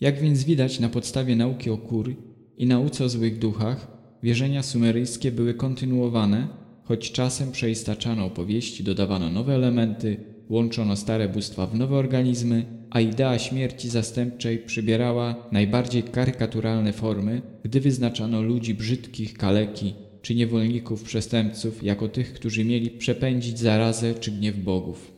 Jak więc widać na podstawie nauki o kur i nauce o złych duchach, wierzenia sumeryjskie były kontynuowane, choć czasem przeistaczano opowieści, dodawano nowe elementy, łączono stare bóstwa w nowe organizmy, a idea śmierci zastępczej przybierała najbardziej karykaturalne formy, gdy wyznaczano ludzi brzydkich, kaleki czy niewolników przestępców jako tych, którzy mieli przepędzić zarazę czy gniew bogów.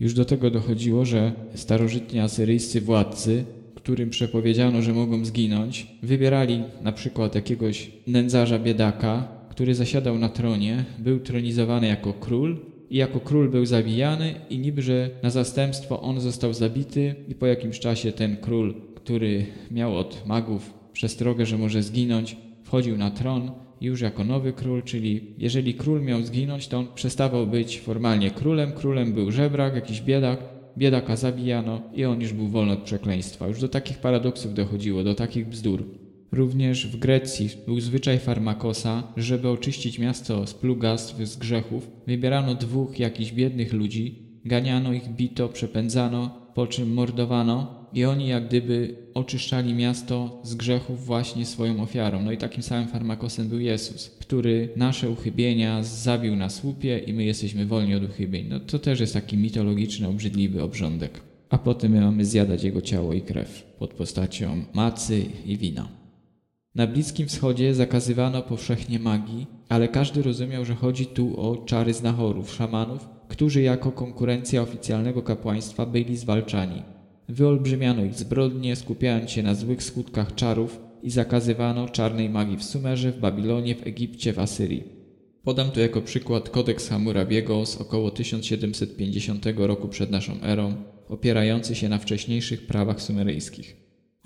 Już do tego dochodziło, że starożytni asyryjscy władcy, którym przepowiedziano, że mogą zginąć, wybierali na przykład jakiegoś nędzarza biedaka, który zasiadał na tronie, był tronizowany jako król i jako król był zabijany i niby, że na zastępstwo on został zabity i po jakimś czasie ten król, który miał od magów przestrogę, że może zginąć, wchodził na tron już jako nowy król, czyli jeżeli król miał zginąć, to on przestawał być formalnie królem, królem był żebrak, jakiś biedak, biedaka zabijano i on już był wolny od przekleństwa. Już do takich paradoksów dochodziło, do takich bzdur. Również w Grecji był zwyczaj farmakosa, żeby oczyścić miasto z plugastw, z grzechów. Wybierano dwóch jakichś biednych ludzi, ganiano ich, bito, przepędzano, po czym mordowano i oni jak gdyby oczyszczali miasto z grzechów właśnie swoją ofiarą. No i takim samym farmakosem był Jezus, który nasze uchybienia zabił na słupie i my jesteśmy wolni od uchybień. No to też jest taki mitologiczny, obrzydliwy obrządek. A potem my mamy zjadać jego ciało i krew pod postacią macy i wina. Na Bliskim Wschodzie zakazywano powszechnie magii, ale każdy rozumiał, że chodzi tu o czary znachorów, szamanów, którzy jako konkurencja oficjalnego kapłaństwa byli zwalczani. Wyolbrzymiano ich zbrodnie, skupiając się na złych skutkach czarów i zakazywano czarnej magii w Sumerze, w Babilonie, w Egipcie, w Asyrii. Podam tu jako przykład kodeks Hammurabiego z około 1750 roku przed naszą erą, opierający się na wcześniejszych prawach sumeryjskich.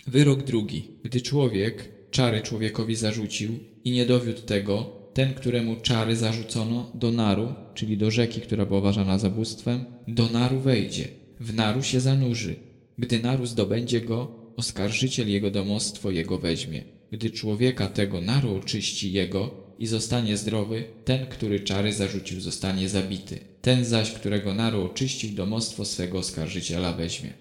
Wyrok drugi. Gdy człowiek czary człowiekowi zarzucił i nie dowiódł tego, ten, któremu czary zarzucono, do naru, czyli do rzeki, która była uważana za bóstwem, do naru wejdzie, w naru się zanurzy. Gdy naru zdobędzie go, oskarżyciel jego domostwo jego weźmie. Gdy człowieka tego naru oczyści jego i zostanie zdrowy, ten, który czary zarzucił, zostanie zabity. Ten zaś, którego naru oczyścił, domostwo swego oskarżyciela weźmie.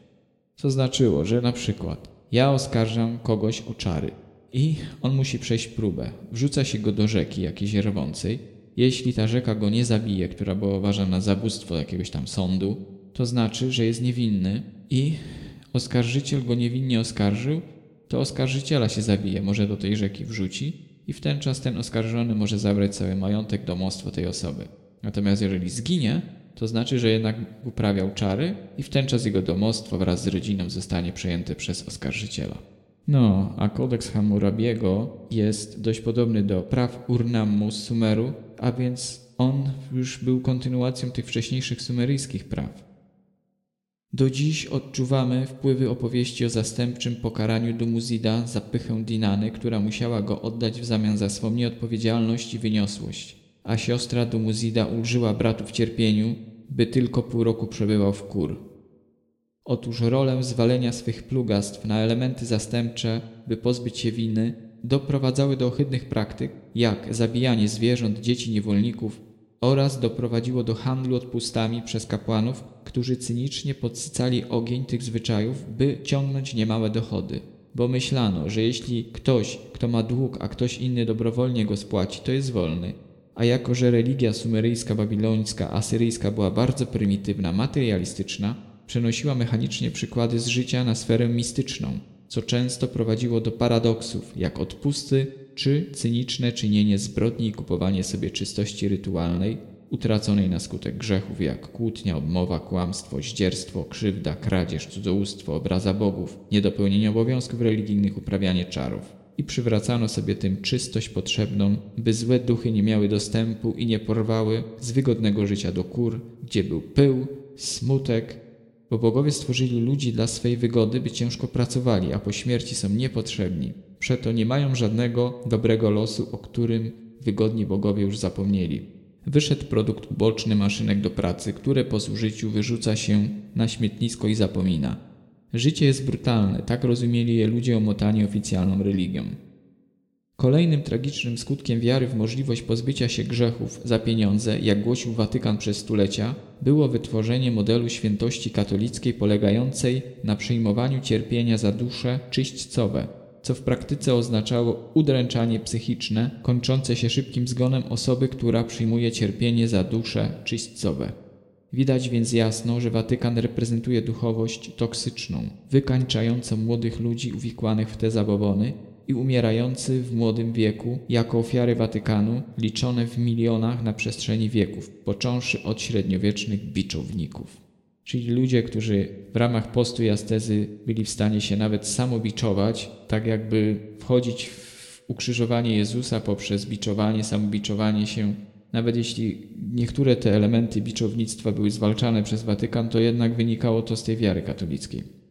Co znaczyło, że na przykład ja oskarżam kogoś o czary i on musi przejść próbę. Wrzuca się go do rzeki jakiejś rwącej. Jeśli ta rzeka go nie zabije, która była uważana za zabójstwo jakiegoś tam sądu, to znaczy, że jest niewinny i oskarżyciel go niewinnie oskarżył, to oskarżyciela się zabije, może do tej rzeki wrzuci i w ten czas ten oskarżony może zabrać cały majątek, domostwo tej osoby. Natomiast jeżeli zginie, to znaczy, że jednak uprawiał czary i w ten czas jego domostwo wraz z rodziną zostanie przejęte przez oskarżyciela. No, a kodeks Hammurabiego jest dość podobny do praw Urnammu z Sumeru, a więc on już był kontynuacją tych wcześniejszych sumeryjskich praw. Do dziś odczuwamy wpływy opowieści o zastępczym pokaraniu Dumuzida za pychę Dinany, która musiała go oddać w zamian za swą nieodpowiedzialność i wyniosłość, a siostra Dumuzida ulżyła bratu w cierpieniu, by tylko pół roku przebywał w kur. Otóż rolę zwalenia swych plugastw na elementy zastępcze, by pozbyć się winy, doprowadzały do ohydnych praktyk, jak zabijanie zwierząt, dzieci niewolników oraz doprowadziło do handlu odpustami przez kapłanów, którzy cynicznie podsycali ogień tych zwyczajów, by ciągnąć niemałe dochody. Bo myślano, że jeśli ktoś, kto ma dług, a ktoś inny dobrowolnie go spłaci, to jest wolny. A jako, że religia sumeryjska, babilońska, asyryjska była bardzo prymitywna, materialistyczna, przenosiła mechanicznie przykłady z życia na sferę mistyczną, co często prowadziło do paradoksów, jak odpusty czy cyniczne czynienie zbrodni i kupowanie sobie czystości rytualnej, utraconej na skutek grzechów jak kłótnia, obmowa, kłamstwo, zdzierstwo, krzywda, kradzież, cudzołóstwo, obraza bogów, niedopełnienie obowiązków religijnych, uprawianie czarów. I przywracano sobie tym czystość potrzebną, by złe duchy nie miały dostępu i nie porwały z wygodnego życia do kur, gdzie był pył, smutek, bo bogowie stworzyli ludzi dla swej wygody, by ciężko pracowali, a po śmierci są niepotrzebni. Przeto nie mają żadnego dobrego losu, o którym wygodni bogowie już zapomnieli. Wyszedł produkt uboczny maszynek do pracy, które po zużyciu wyrzuca się na śmietnisko i zapomina. Życie jest brutalne, tak rozumieli je ludzie omotani oficjalną religią. Kolejnym tragicznym skutkiem wiary w możliwość pozbycia się grzechów za pieniądze, jak głosił Watykan przez stulecia, było wytworzenie modelu świętości katolickiej polegającej na przyjmowaniu cierpienia za dusze czyśćcowe, co w praktyce oznaczało udręczanie psychiczne, kończące się szybkim zgonem osoby, która przyjmuje cierpienie za dusze czyśćcowe. Widać więc jasno, że Watykan reprezentuje duchowość toksyczną, wykańczającą młodych ludzi uwikłanych w te zabobony i umierający w młodym wieku jako ofiary Watykanu liczone w milionach na przestrzeni wieków, począwszy od średniowiecznych biczowników. Czyli ludzie, którzy w ramach postu i astezy byli w stanie się nawet samobiczować, tak jakby wchodzić w ukrzyżowanie Jezusa poprzez biczowanie, samobiczowanie się. Nawet jeśli niektóre te elementy biczownictwa były zwalczane przez Watykan, to jednak wynikało to z tej wiary katolickiej.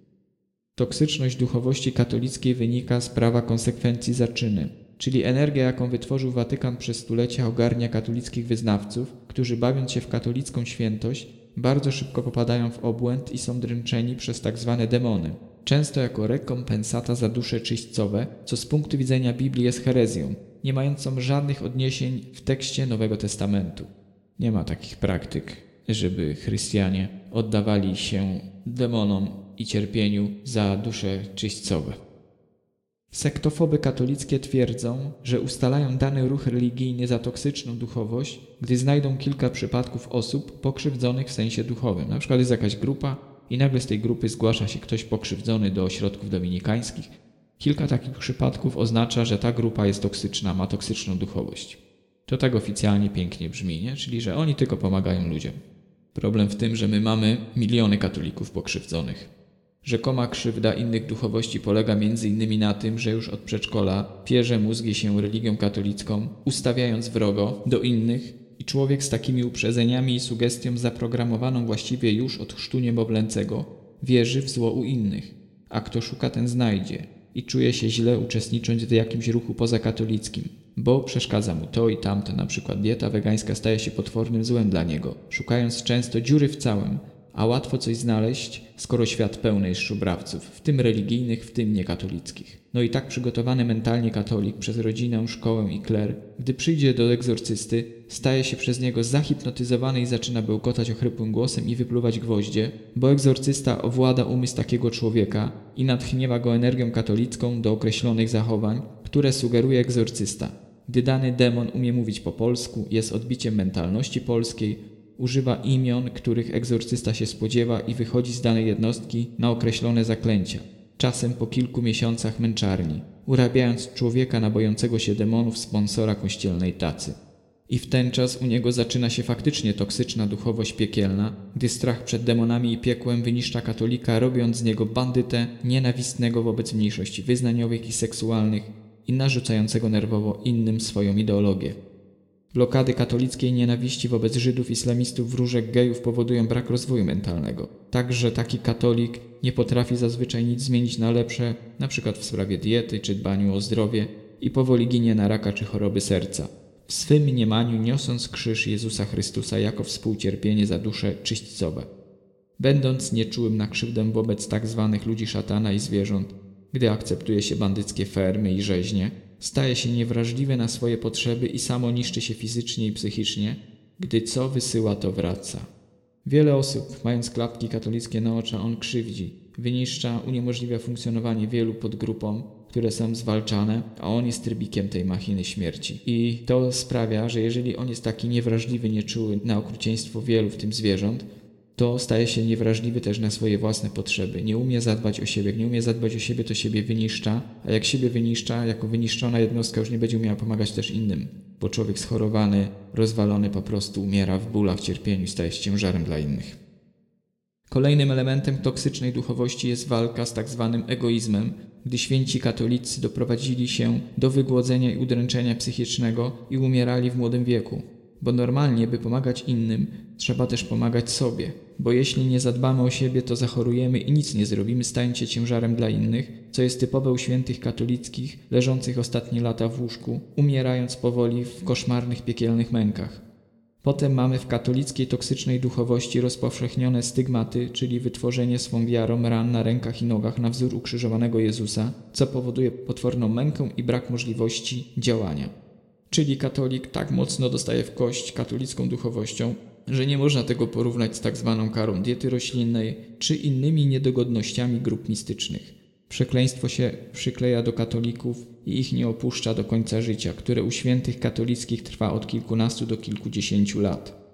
Toksyczność duchowości katolickiej wynika z prawa konsekwencji zaczyny, czyli energia, jaką wytworzył Watykan przez stulecia, ogarnia katolickich wyznawców, którzy bawiąc się w katolicką świętość, bardzo szybko popadają w obłęd i są dręczeni przez tak zwane demony, często jako rekompensata za dusze czyśćcowe, co z punktu widzenia Biblii jest herezją, nie mającą żadnych odniesień w tekście Nowego Testamentu. Nie ma takich praktyk, żeby chrystianie oddawali się demonom i cierpieniu za dusze czyśćcowe. Sektofoby katolickie twierdzą, że ustalają dany ruch religijny za toksyczną duchowość, gdy znajdą kilka przypadków osób pokrzywdzonych w sensie duchowym. Na przykład jest jakaś grupa i nagle z tej grupy zgłasza się ktoś pokrzywdzony do ośrodków dominikańskich. Kilka takich przypadków oznacza, że ta grupa jest toksyczna, ma toksyczną duchowość. To tak oficjalnie pięknie brzmi, nie? czyli że oni tylko pomagają ludziom. Problem w tym, że my mamy miliony katolików pokrzywdzonych. Rzekoma krzywda innych duchowości polega m.in. na tym, że już od przedszkola pierze mózgi się religią katolicką, ustawiając wrogo do innych i człowiek z takimi uprzedzeniami i sugestią zaprogramowaną właściwie już od chrztu niemowlęcego wierzy w zło u innych, a kto szuka ten znajdzie i czuje się źle uczestnicząc w jakimś ruchu pozakatolickim, bo przeszkadza mu to i tamto, na przykład dieta wegańska staje się potwornym złem dla niego, szukając często dziury w całym, a łatwo coś znaleźć, skoro świat pełny jest szubrawców, w tym religijnych, w tym niekatolickich. No i tak przygotowany mentalnie katolik przez rodzinę, szkołę i kler, gdy przyjdzie do egzorcysty, staje się przez niego zahipnotyzowany i zaczyna bełkotać ochrypłym głosem i wypluwać gwoździe, bo egzorcysta owłada umysł takiego człowieka i natchniewa go energią katolicką do określonych zachowań, które sugeruje egzorcysta. Gdy dany demon umie mówić po polsku, jest odbiciem mentalności polskiej, używa imion, których egzorcysta się spodziewa i wychodzi z danej jednostki na określone zaklęcia, czasem po kilku miesiącach męczarni, urabiając człowieka na bojącego się demonów sponsora kościelnej tacy. I w ten czas u niego zaczyna się faktycznie toksyczna duchowość piekielna, gdy strach przed demonami i piekłem wyniszcza katolika, robiąc z niego bandytę nienawistnego wobec mniejszości wyznaniowych i seksualnych i narzucającego nerwowo innym swoją ideologię. Blokady katolickiej nienawiści wobec Żydów, islamistów, wróżek, gejów powodują brak rozwoju mentalnego. Także taki katolik nie potrafi zazwyczaj nic zmienić na lepsze, np. w sprawie diety czy dbaniu o zdrowie i powoli ginie na raka czy choroby serca. W swym mniemaniu niosąc krzyż Jezusa Chrystusa jako współcierpienie za dusze czyśćcowe. Będąc nieczułym na krzywdę wobec tak zwanych ludzi szatana i zwierząt, gdy akceptuje się bandyckie fermy i rzeźnie, staje się niewrażliwy na swoje potrzeby i samo niszczy się fizycznie i psychicznie, gdy co wysyła, to wraca. Wiele osób, mając klapki katolickie na oczach, on krzywdzi, wyniszcza, uniemożliwia funkcjonowanie wielu podgrupom, które są zwalczane, a on jest trybikiem tej machiny śmierci. I to sprawia, że jeżeli on jest taki niewrażliwy, nieczuły na okrucieństwo wielu, w tym zwierząt, to staje się niewrażliwy też na swoje własne potrzeby. Nie umie zadbać o siebie. Jak nie umie zadbać o siebie, to siebie wyniszcza, a jak siebie wyniszcza, jako wyniszczona jednostka już nie będzie umiała pomagać też innym, bo człowiek schorowany, rozwalony po prostu umiera w bólach, w cierpieniu, staje się ciężarem dla innych. Kolejnym elementem toksycznej duchowości jest walka z tak zwanym egoizmem, gdy święci katolicy doprowadzili się do wygłodzenia i udręczenia psychicznego i umierali w młodym wieku bo normalnie, by pomagać innym, trzeba też pomagać sobie, bo jeśli nie zadbamy o siebie, to zachorujemy i nic nie zrobimy, stając się ciężarem dla innych, co jest typowe u świętych katolickich, leżących ostatnie lata w łóżku, umierając powoli w koszmarnych, piekielnych mękach. Potem mamy w katolickiej toksycznej duchowości rozpowszechnione stygmaty, czyli wytworzenie swą wiarą ran na rękach i nogach na wzór ukrzyżowanego Jezusa, co powoduje potworną mękę i brak możliwości działania. Czyli katolik tak mocno dostaje w kość katolicką duchowością, że nie można tego porównać z tak zwaną karą diety roślinnej czy innymi niedogodnościami grup mistycznych. Przekleństwo się przykleja do katolików i ich nie opuszcza do końca życia, które u świętych katolickich trwa od kilkunastu do kilkudziesięciu lat.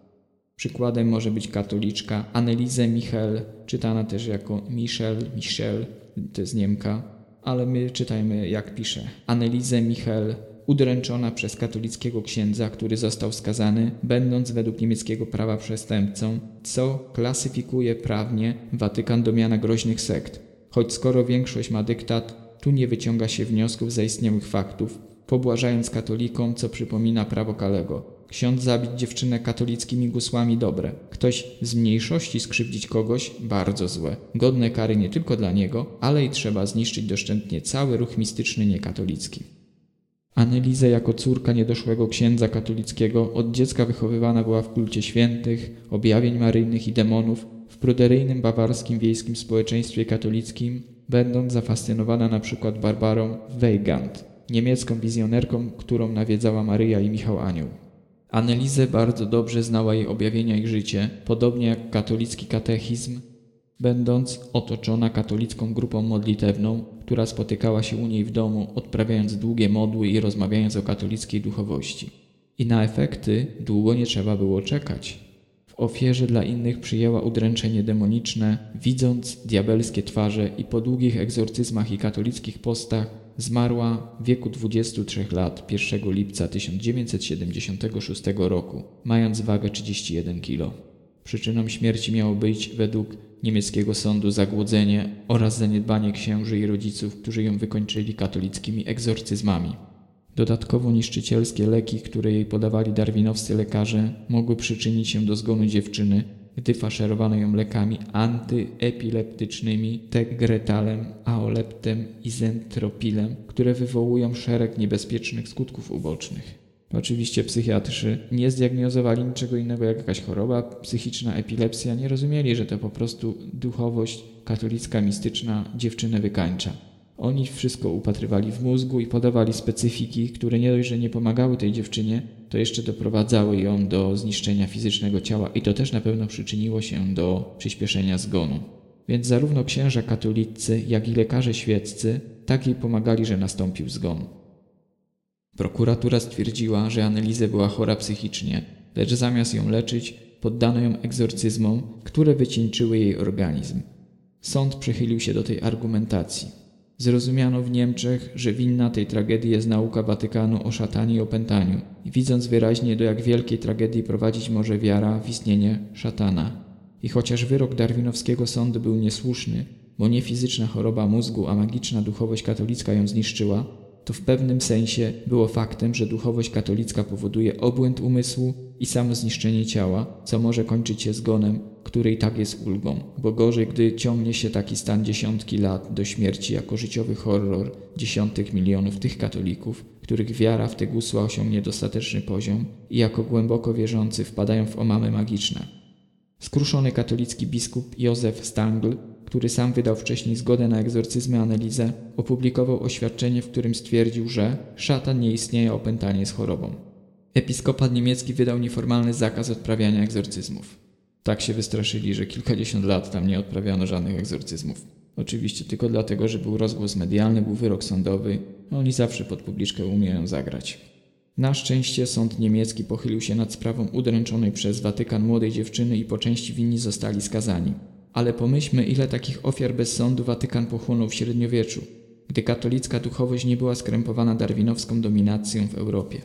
Przykładem może być katoliczka Anneliese Michel, czytana też jako Michel, Michel, to jest Niemka, ale my czytajmy jak pisze. Anneliese Michel, udręczona przez katolickiego księdza, który został skazany, będąc według niemieckiego prawa przestępcą, co klasyfikuje prawnie Watykan do miana groźnych sekt. Choć skoro większość ma dyktat, tu nie wyciąga się wniosków z zaistniałych faktów, pobłażając katolikom, co przypomina prawo Kalego. Ksiądz zabić dziewczynę katolickimi gusłami dobre. Ktoś z mniejszości skrzywdzić kogoś bardzo złe. Godne kary nie tylko dla niego, ale i trzeba zniszczyć doszczętnie cały ruch mistyczny niekatolicki. Annelize jako córka niedoszłego księdza katolickiego od dziecka wychowywana była w kulcie świętych, objawień maryjnych i demonów, w pruderyjnym bawarskim wiejskim społeczeństwie katolickim, będąc zafascynowana na przykład Barbarą Weigand, niemiecką wizjonerką, którą nawiedzała Maryja i Michał Anioł. Annelize bardzo dobrze znała jej objawienia i życie, podobnie jak katolicki katechizm, będąc otoczona katolicką grupą modlitewną, która spotykała się u niej w domu, odprawiając długie modły i rozmawiając o katolickiej duchowości. I na efekty długo nie trzeba było czekać. W ofierze dla innych przyjęła udręczenie demoniczne, widząc diabelskie twarze i po długich egzorcyzmach i katolickich postach zmarła w wieku 23 lat 1 lipca 1976 roku, mając wagę 31 kg. Przyczyną śmierci miało być według niemieckiego sądu zagłodzenie oraz zaniedbanie księży i rodziców, którzy ją wykończyli katolickimi egzorcyzmami. Dodatkowo niszczycielskie leki, które jej podawali darwinowscy lekarze, mogły przyczynić się do zgonu dziewczyny, gdy faszerowano ją lekami antyepileptycznymi, tegretalem, aoleptem i zentropilem, które wywołują szereg niebezpiecznych skutków ubocznych. Oczywiście psychiatrzy nie zdiagnozowali niczego innego jak jakaś choroba psychiczna, epilepsja, nie rozumieli, że to po prostu duchowość katolicka, mistyczna dziewczynę wykańcza. Oni wszystko upatrywali w mózgu i podawali specyfiki, które nie dość, że nie pomagały tej dziewczynie, to jeszcze doprowadzały ją do zniszczenia fizycznego ciała i to też na pewno przyczyniło się do przyspieszenia zgonu. Więc zarówno księża katolicy, jak i lekarze świeccy tak jej pomagali, że nastąpił zgon. Prokuratura stwierdziła, że Annelizę była chora psychicznie, lecz zamiast ją leczyć, poddano ją egzorcyzmom, które wycieńczyły jej organizm. Sąd przychylił się do tej argumentacji. Zrozumiano w Niemczech, że winna tej tragedii jest nauka Watykanu o szatanie i opętaniu, widząc wyraźnie, do jak wielkiej tragedii prowadzić może wiara w istnienie szatana. I chociaż wyrok darwinowskiego sądu był niesłuszny, bo nie fizyczna choroba mózgu, a magiczna duchowość katolicka ją zniszczyła, to w pewnym sensie było faktem, że duchowość katolicka powoduje obłęd umysłu i samo zniszczenie ciała, co może kończyć się zgonem, który i tak jest ulgą, bo gorzej, gdy ciągnie się taki stan dziesiątki lat do śmierci jako życiowy horror dziesiątek milionów tych katolików, których wiara w te gusła osiągnie dostateczny poziom i jako głęboko wierzący wpadają w omamy magiczne. Skruszony katolicki biskup Józef Stangl który sam wydał wcześniej zgodę na egzorcyzmy Anelizę, opublikował oświadczenie, w którym stwierdził, że szatan nie istnieje, opętanie z chorobą. Episkopat niemiecki wydał nieformalny zakaz odprawiania egzorcyzmów. Tak się wystraszyli, że kilkadziesiąt lat tam nie odprawiano żadnych egzorcyzmów. Oczywiście tylko dlatego, że był rozgłos medialny, był wyrok sądowy, oni zawsze pod publiczkę umieją zagrać. Na szczęście sąd niemiecki pochylił się nad sprawą udręczonej przez Watykan młodej dziewczyny i po części winni zostali skazani. Ale pomyślmy, ile takich ofiar bez sądu Watykan pochłonął w średniowieczu, gdy katolicka duchowość nie była skrępowana darwinowską dominacją w Europie.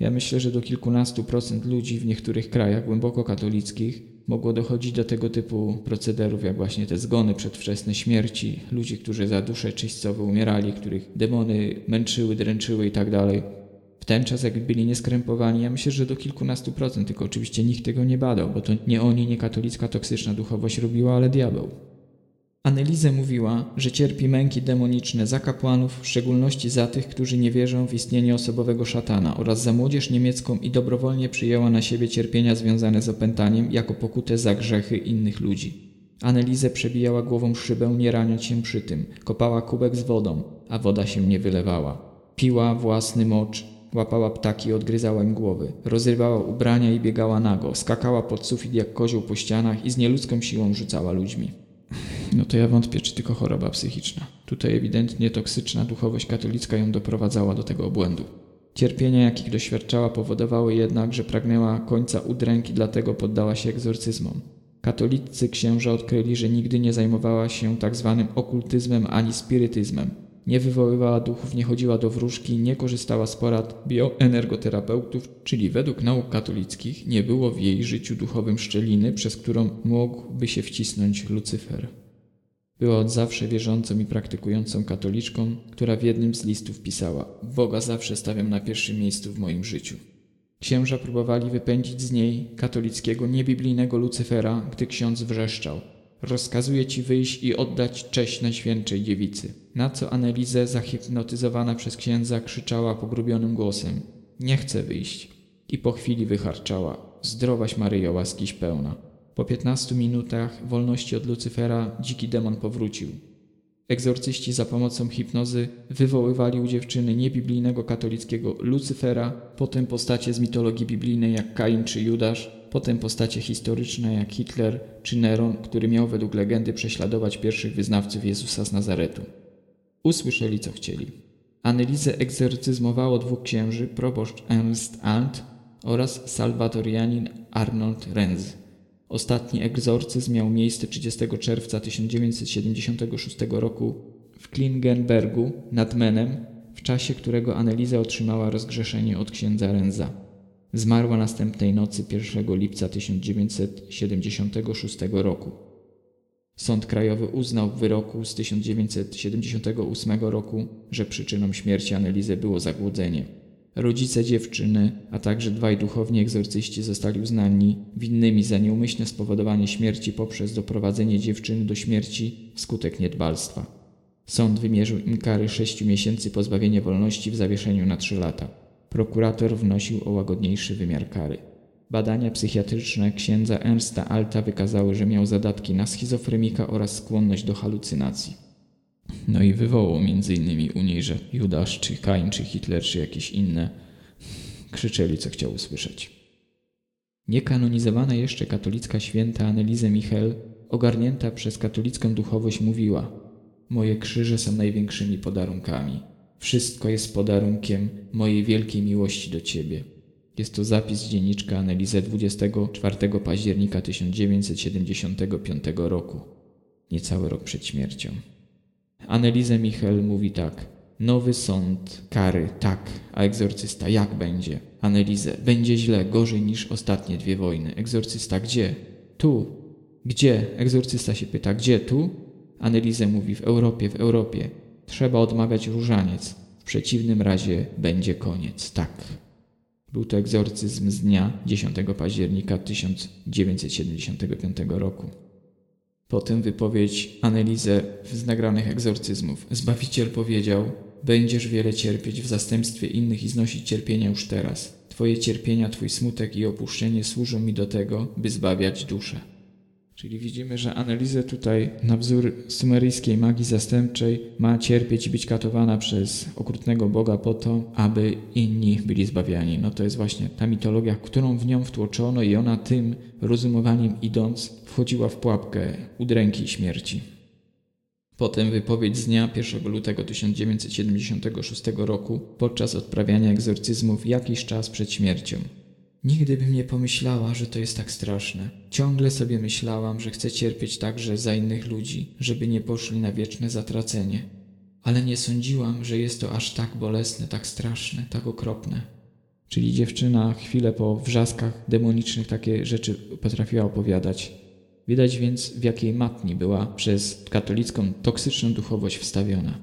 Ja myślę, że do kilkunastu procent ludzi w niektórych krajach głęboko katolickich mogło dochodzić do tego typu procederów, jak właśnie te zgony, przedwczesne śmierci, ludzi, którzy za duszę czyśćcowo umierali, których demony męczyły, dręczyły itd. W ten czas, jak byli nieskrępowani, ja myślę, że do kilkunastu procent, tylko oczywiście nikt tego nie badał, bo to nie oni, nie katolicka toksyczna duchowość robiła, ale diabeł. Annelize mówiła, że cierpi męki demoniczne za kapłanów, w szczególności za tych, którzy nie wierzą w istnienie osobowego szatana oraz za młodzież niemiecką i dobrowolnie przyjęła na siebie cierpienia związane z opętaniem jako pokutę za grzechy innych ludzi. Annelize przebijała głową szybę, nie raniąc się przy tym. Kopała kubek z wodą, a woda się nie wylewała. Piła własny mocz, łapała ptaki i odgryzała im głowy. Rozrywała ubrania i biegała nago. Skakała pod sufit jak kozioł po ścianach i z nieludzką siłą rzucała ludźmi. No to ja wątpię, czy tylko choroba psychiczna. Tutaj ewidentnie toksyczna duchowość katolicka ją doprowadzała do tego obłędu. Cierpienia, jakich doświadczała, powodowały jednak, że pragnęła końca udręki, dlatego poddała się egzorcyzmom. Katolicy księża odkryli, że nigdy nie zajmowała się tak zwanym okultyzmem ani spirytyzmem. Nie wywoływała duchów, nie chodziła do wróżki, nie korzystała z porad bioenergoterapeutów, czyli według nauk katolickich nie było w jej życiu duchowym szczeliny, przez którą mógłby się wcisnąć Lucyfer. Była od zawsze wierzącą i praktykującą katoliczką, która w jednym z listów pisała: Boga zawsze stawiam na pierwszym miejscu w moim życiu. Księża próbowali wypędzić z niej katolickiego niebiblijnego Lucyfera, gdy ksiądz wrzeszczał. Rozkazuję ci wyjść i oddać cześć Najświętszej Dziewicy. Na co Anelize, zahipnotyzowana przez księdza, krzyczała pogrubionym głosem. Nie chcę wyjść. I po chwili wycharczała. Zdrowaś Maryjo, łaskiś pełna. Po piętnastu minutach wolności od Lucyfera dziki demon powrócił. Egzorcyści za pomocą hipnozy wywoływali u dziewczyny niebiblijnego katolickiego Lucyfera, potem postacie z mitologii biblijnej jak Kain czy Judasz, potem postacie historyczne jak Hitler czy Neron, który miał według legendy prześladować pierwszych wyznawców Jezusa z Nazaretu. Usłyszeli co chcieli. Analizę egzorcyzmowało dwóch księży, proboszcz Ernst Alt oraz salwatorianin Arnold Renz. Ostatni egzorcyzm miał miejsce 30 czerwca 1976 roku w Klingenbergu nad Menem, w czasie którego Aneliza otrzymała rozgrzeszenie od księdza Renza. Zmarła następnej nocy 1 lipca 1976 roku. Sąd Krajowy uznał w wyroku z 1978 roku, że przyczyną śmierci Anelizy było zagłodzenie. Rodzice dziewczyny, a także dwaj duchowni egzorcyści zostali uznani winnymi za nieumyślne spowodowanie śmierci poprzez doprowadzenie dziewczyny do śmierci wskutek niedbalstwa. Sąd wymierzył im kary sześciu miesięcy pozbawienia wolności w zawieszeniu na trzy lata. Prokurator wnosił o łagodniejszy wymiar kary. Badania psychiatryczne księdza Ernsta Alta wykazały, że miał zadatki na schizofrenika oraz skłonność do halucynacji. No i wywołał innymi u niej, że Judasz, czy Kain, czy Hitler, czy jakieś inne krzyczeli, co chciał usłyszeć. Niekanonizowana jeszcze katolicka święta Annelize Michel, ogarnięta przez katolicką duchowość, mówiła Moje krzyże są największymi podarunkami. Wszystko jest podarunkiem mojej wielkiej miłości do Ciebie. Jest to zapis dzienniczka Annelize 24 października 1975 roku, niecały rok przed śmiercią. Annelize Michel mówi tak. Nowy sąd, kary, tak, a egzorcysta, jak będzie? Annelize, będzie źle, gorzej niż ostatnie dwie wojny. Egzorcysta, gdzie? Tu. Gdzie? Egzorcysta się pyta, gdzie? Tu? Annelize mówi, w Europie, w Europie. Trzeba odmawiać różaniec. W przeciwnym razie będzie koniec. Tak. Był to egzorcyzm z dnia 10 października 1975 roku. Potem wypowiedź Anelizę z nagranych egzorcyzmów. Zbawiciel powiedział: Będziesz wiele cierpieć w zastępstwie innych i znosić cierpienia już teraz. Twoje cierpienia, Twój smutek i opuszczenie służą mi do tego, by zbawiać duszę. Czyli widzimy, że analizę tutaj na wzór sumeryjskiej magii zastępczej ma cierpieć i być katowana przez okrutnego Boga po to, aby inni byli zbawiani. No to jest właśnie ta mitologia, którą w nią wtłoczono i ona tym rozumowaniem idąc wchodziła w pułapkę udręki śmierci. Potem wypowiedź z dnia 1 lutego 1976 roku podczas odprawiania egzorcyzmów jakiś czas przed śmiercią. Nigdy bym nie pomyślała, że to jest tak straszne. Ciągle sobie myślałam, że chcę cierpieć także za innych ludzi, żeby nie poszli na wieczne zatracenie. Ale nie sądziłam, że jest to aż tak bolesne, tak straszne, tak okropne. Czyli dziewczyna chwilę po wrzaskach demonicznych takie rzeczy potrafiła opowiadać. Widać więc, w jakiej matni była przez katolicką toksyczną duchowość wstawiona.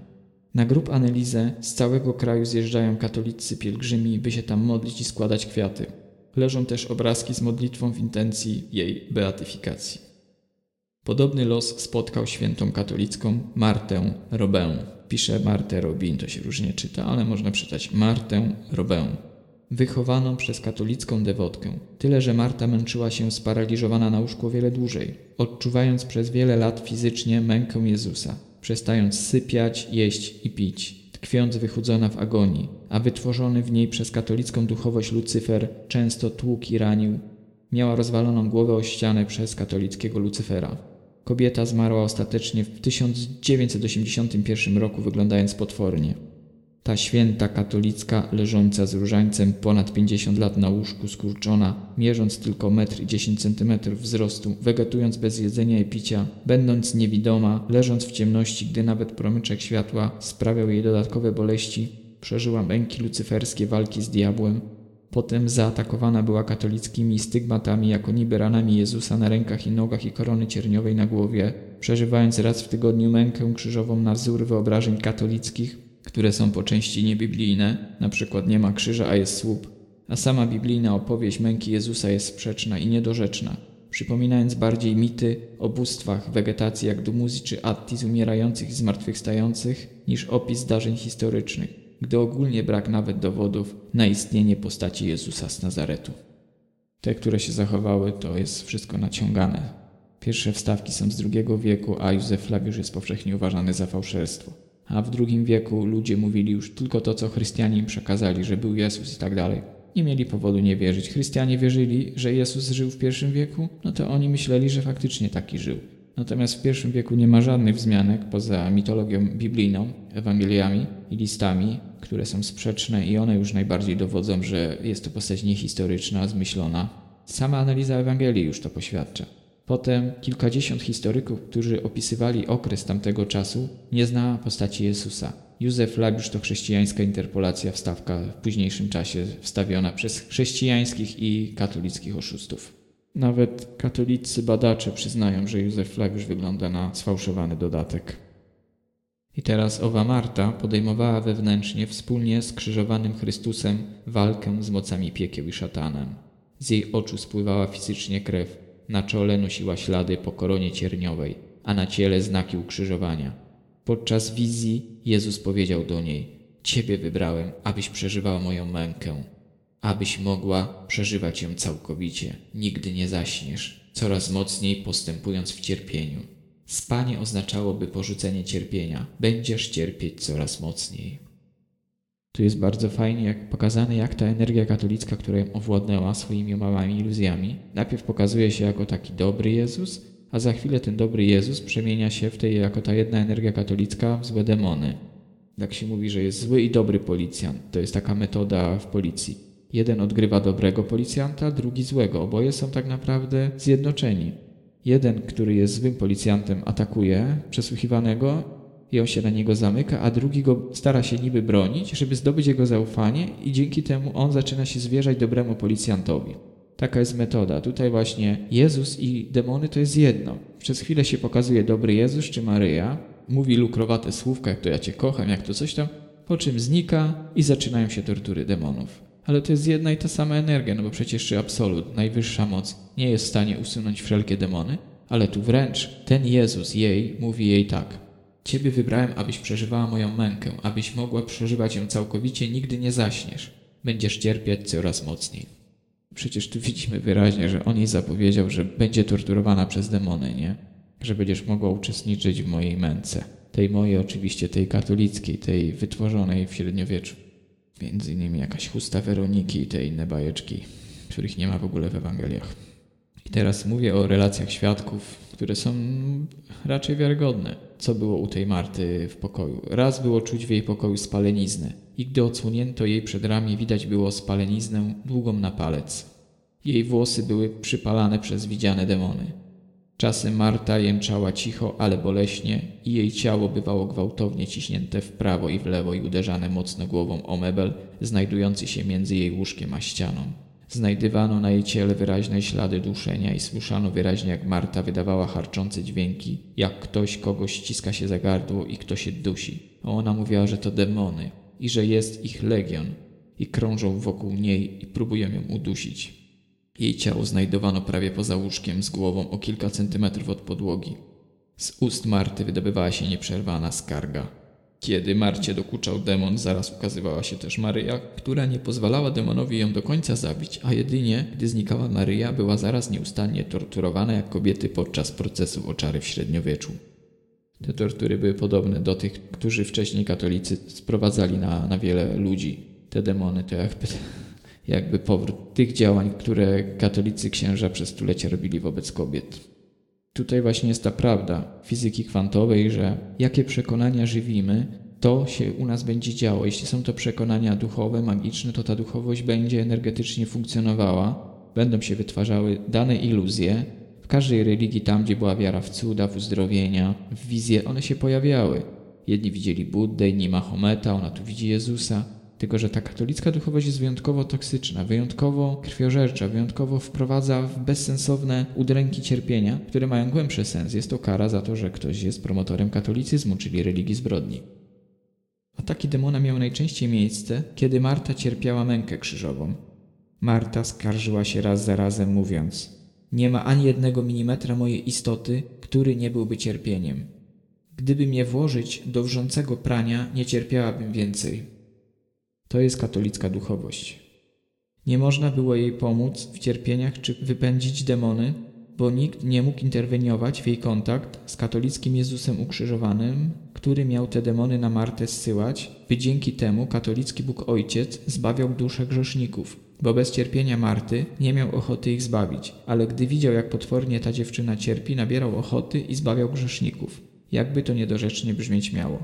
Na grób Anelizę z całego kraju zjeżdżają katolicy pielgrzymi, by się tam modlić i składać kwiaty leżą też obrazki z modlitwą w intencji jej beatyfikacji. Podobny los spotkał świętą katolicką Martę Robę. Pisze Martę Robin, to się różnie czyta, ale można czytać Martę Robę. Wychowaną przez katolicką dewotkę. Tyle, że Marta męczyła się sparaliżowana na łóżku wiele dłużej, odczuwając przez wiele lat fizycznie mękę Jezusa, przestając sypiać, jeść i pić, tkwiąc wychudzona w agonii, a wytworzony w niej przez katolicką duchowość Lucyfer często tłukł i ranił, miała rozwaloną głowę o ścianę przez katolickiego Lucyfera. Kobieta zmarła ostatecznie w 1981 roku, wyglądając potwornie. Ta święta katolicka, leżąca z różańcem ponad 50 lat na łóżku, skurczona, mierząc tylko metr i 10 centymetrów wzrostu, wegetując bez jedzenia i picia, będąc niewidoma, leżąc w ciemności, gdy nawet promyczek światła sprawiał jej dodatkowe boleści, przeżyła męki lucyferskie walki z diabłem, Potem zaatakowana była katolickimi stygmatami jako niby ranami Jezusa na rękach i nogach i korony cierniowej na głowie, przeżywając raz w tygodniu mękę krzyżową na wzór wyobrażeń katolickich, które są po części niebiblijne, przykład nie ma krzyża, a jest słup, a sama biblijna opowieść męki Jezusa jest sprzeczna i niedorzeczna, przypominając bardziej mity o bóstwach, wegetacji jak Dumuzi czy Attis umierających i zmartwychwstających, niż opis zdarzeń historycznych gdy ogólnie brak nawet dowodów na istnienie postaci Jezusa z Nazaretu. Te, które się zachowały, to jest wszystko naciągane. Pierwsze wstawki są z II wieku, a Józef Flawiusz jest powszechnie uważany za fałszerstwo. A w II wieku ludzie mówili już tylko to, co chrystianie im przekazali, że był Jezus i tak dalej. Nie mieli powodu nie wierzyć. Chrystianie wierzyli, że Jezus żył w pierwszym wieku, no to oni myśleli, że faktycznie taki żył. Natomiast w pierwszym wieku nie ma żadnych wzmianek poza mitologią biblijną, Ewangeliami i listami, które są sprzeczne i one już najbardziej dowodzą, że jest to postać niehistoryczna, zmyślona. Sama analiza Ewangelii już to poświadcza. Potem kilkadziesiąt historyków, którzy opisywali okres tamtego czasu, nie zna postaci Jezusa. Józef Labiusz to chrześcijańska interpolacja, wstawka w późniejszym czasie wstawiona przez chrześcijańskich i katolickich oszustów. Nawet katolicy badacze przyznają, że Józef Flawiusz wygląda na sfałszowany dodatek. I teraz owa Marta podejmowała wewnętrznie wspólnie z krzyżowanym Chrystusem walkę z mocami piekieł i szatanem. Z jej oczu spływała fizycznie krew, na czole nosiła ślady po koronie cierniowej, a na ciele znaki ukrzyżowania. Podczas wizji Jezus powiedział do niej: Ciebie wybrałem, abyś przeżywała moją mękę abyś mogła przeżywać ją całkowicie. Nigdy nie zaśniesz, coraz mocniej postępując w cierpieniu. Spanie oznaczałoby porzucenie cierpienia. Będziesz cierpieć coraz mocniej. Tu jest bardzo fajnie jak pokazane, jak ta energia katolicka, która ją owładnęła swoimi małymi iluzjami, najpierw pokazuje się jako taki dobry Jezus, a za chwilę ten dobry Jezus przemienia się w tej jako ta jedna energia katolicka w złe demony. Tak się mówi, że jest zły i dobry policjant. To jest taka metoda w policji. Jeden odgrywa dobrego policjanta, drugi złego. Oboje są tak naprawdę zjednoczeni. Jeden, który jest złym policjantem, atakuje przesłuchiwanego i on się na niego zamyka, a drugi go stara się niby bronić, żeby zdobyć jego zaufanie i dzięki temu on zaczyna się zwierzać dobremu policjantowi. Taka jest metoda. Tutaj właśnie Jezus i demony to jest jedno. Przez chwilę się pokazuje dobry Jezus czy Maryja, mówi lukrowate słówka, jak to ja cię kocham, jak to coś tam, po czym znika i zaczynają się tortury demonów ale to jest jedna i ta sama energia, no bo przecież czy absolut, najwyższa moc, nie jest w stanie usunąć wszelkie demony, ale tu wręcz ten Jezus jej mówi jej tak. Ciebie wybrałem, abyś przeżywała moją mękę, abyś mogła przeżywać ją całkowicie, nigdy nie zaśniesz. Będziesz cierpieć coraz mocniej. Przecież tu widzimy wyraźnie, że on jej zapowiedział, że będzie torturowana przez demony, nie? Że będziesz mogła uczestniczyć w mojej męce. Tej mojej oczywiście, tej katolickiej, tej wytworzonej w średniowieczu. Między innymi jakaś chusta Weroniki i te inne bajeczki, których nie ma w ogóle w Ewangeliach. I teraz mówię o relacjach świadków, które są raczej wiarygodne. Co było u tej Marty w pokoju? Raz było czuć w jej pokoju spaleniznę i gdy odsłonięto jej przed ramię, widać było spaleniznę długą na palec. Jej włosy były przypalane przez widziane demony. Czasem Marta jęczała cicho, ale boleśnie i jej ciało bywało gwałtownie ciśnięte w prawo i w lewo i uderzane mocno głową o mebel znajdujący się między jej łóżkiem a ścianą. Znajdywano na jej ciele wyraźne ślady duszenia i słyszano wyraźnie, jak Marta wydawała harczące dźwięki, jak ktoś kogoś ściska się za gardło i kto się dusi. Ona mówiła, że to demony i że jest ich legion i krążą wokół niej i próbują ją udusić. Jej ciało znajdowano prawie poza łóżkiem z głową o kilka centymetrów od podłogi. Z ust Marty wydobywała się nieprzerwana skarga. Kiedy Marcie dokuczał demon, zaraz ukazywała się też Maryja, która nie pozwalała demonowi ją do końca zabić, a jedynie, gdy znikała Maryja, była zaraz nieustannie torturowana jak kobiety podczas procesów o czary w średniowieczu. Te tortury były podobne do tych, którzy wcześniej katolicy sprowadzali na, na wiele ludzi. Te demony to jakby, jakby powrót tych działań, które katolicy księża przez stulecia robili wobec kobiet. Tutaj właśnie jest ta prawda fizyki kwantowej, że jakie przekonania żywimy, to się u nas będzie działo. Jeśli są to przekonania duchowe, magiczne, to ta duchowość będzie energetycznie funkcjonowała, będą się wytwarzały dane iluzje. W każdej religii, tam gdzie była wiara w cuda, w uzdrowienia, w wizje, one się pojawiały. Jedni widzieli Buddę, inni Mahometa, ona tu widzi Jezusa. Tylko, że ta katolicka duchowość jest wyjątkowo toksyczna, wyjątkowo krwiożercza, wyjątkowo wprowadza w bezsensowne udręki cierpienia, które mają głębszy sens. Jest to kara za to, że ktoś jest promotorem katolicyzmu, czyli religii zbrodni. Ataki demona miały najczęściej miejsce, kiedy Marta cierpiała mękę krzyżową. Marta skarżyła się raz za razem, mówiąc: Nie ma ani jednego milimetra mojej istoty, który nie byłby cierpieniem. Gdyby mnie włożyć do wrzącego prania, nie cierpiałabym więcej. To jest katolicka duchowość. Nie można było jej pomóc w cierpieniach czy wypędzić demony, bo nikt nie mógł interweniować w jej kontakt z katolickim Jezusem ukrzyżowanym, który miał te demony na Martę zsyłać, by dzięki temu katolicki Bóg Ojciec zbawiał duszę grzeszników, bo bez cierpienia Marty nie miał ochoty ich zbawić, ale gdy widział, jak potwornie ta dziewczyna cierpi, nabierał ochoty i zbawiał grzeszników. Jakby to niedorzecznie brzmieć miało.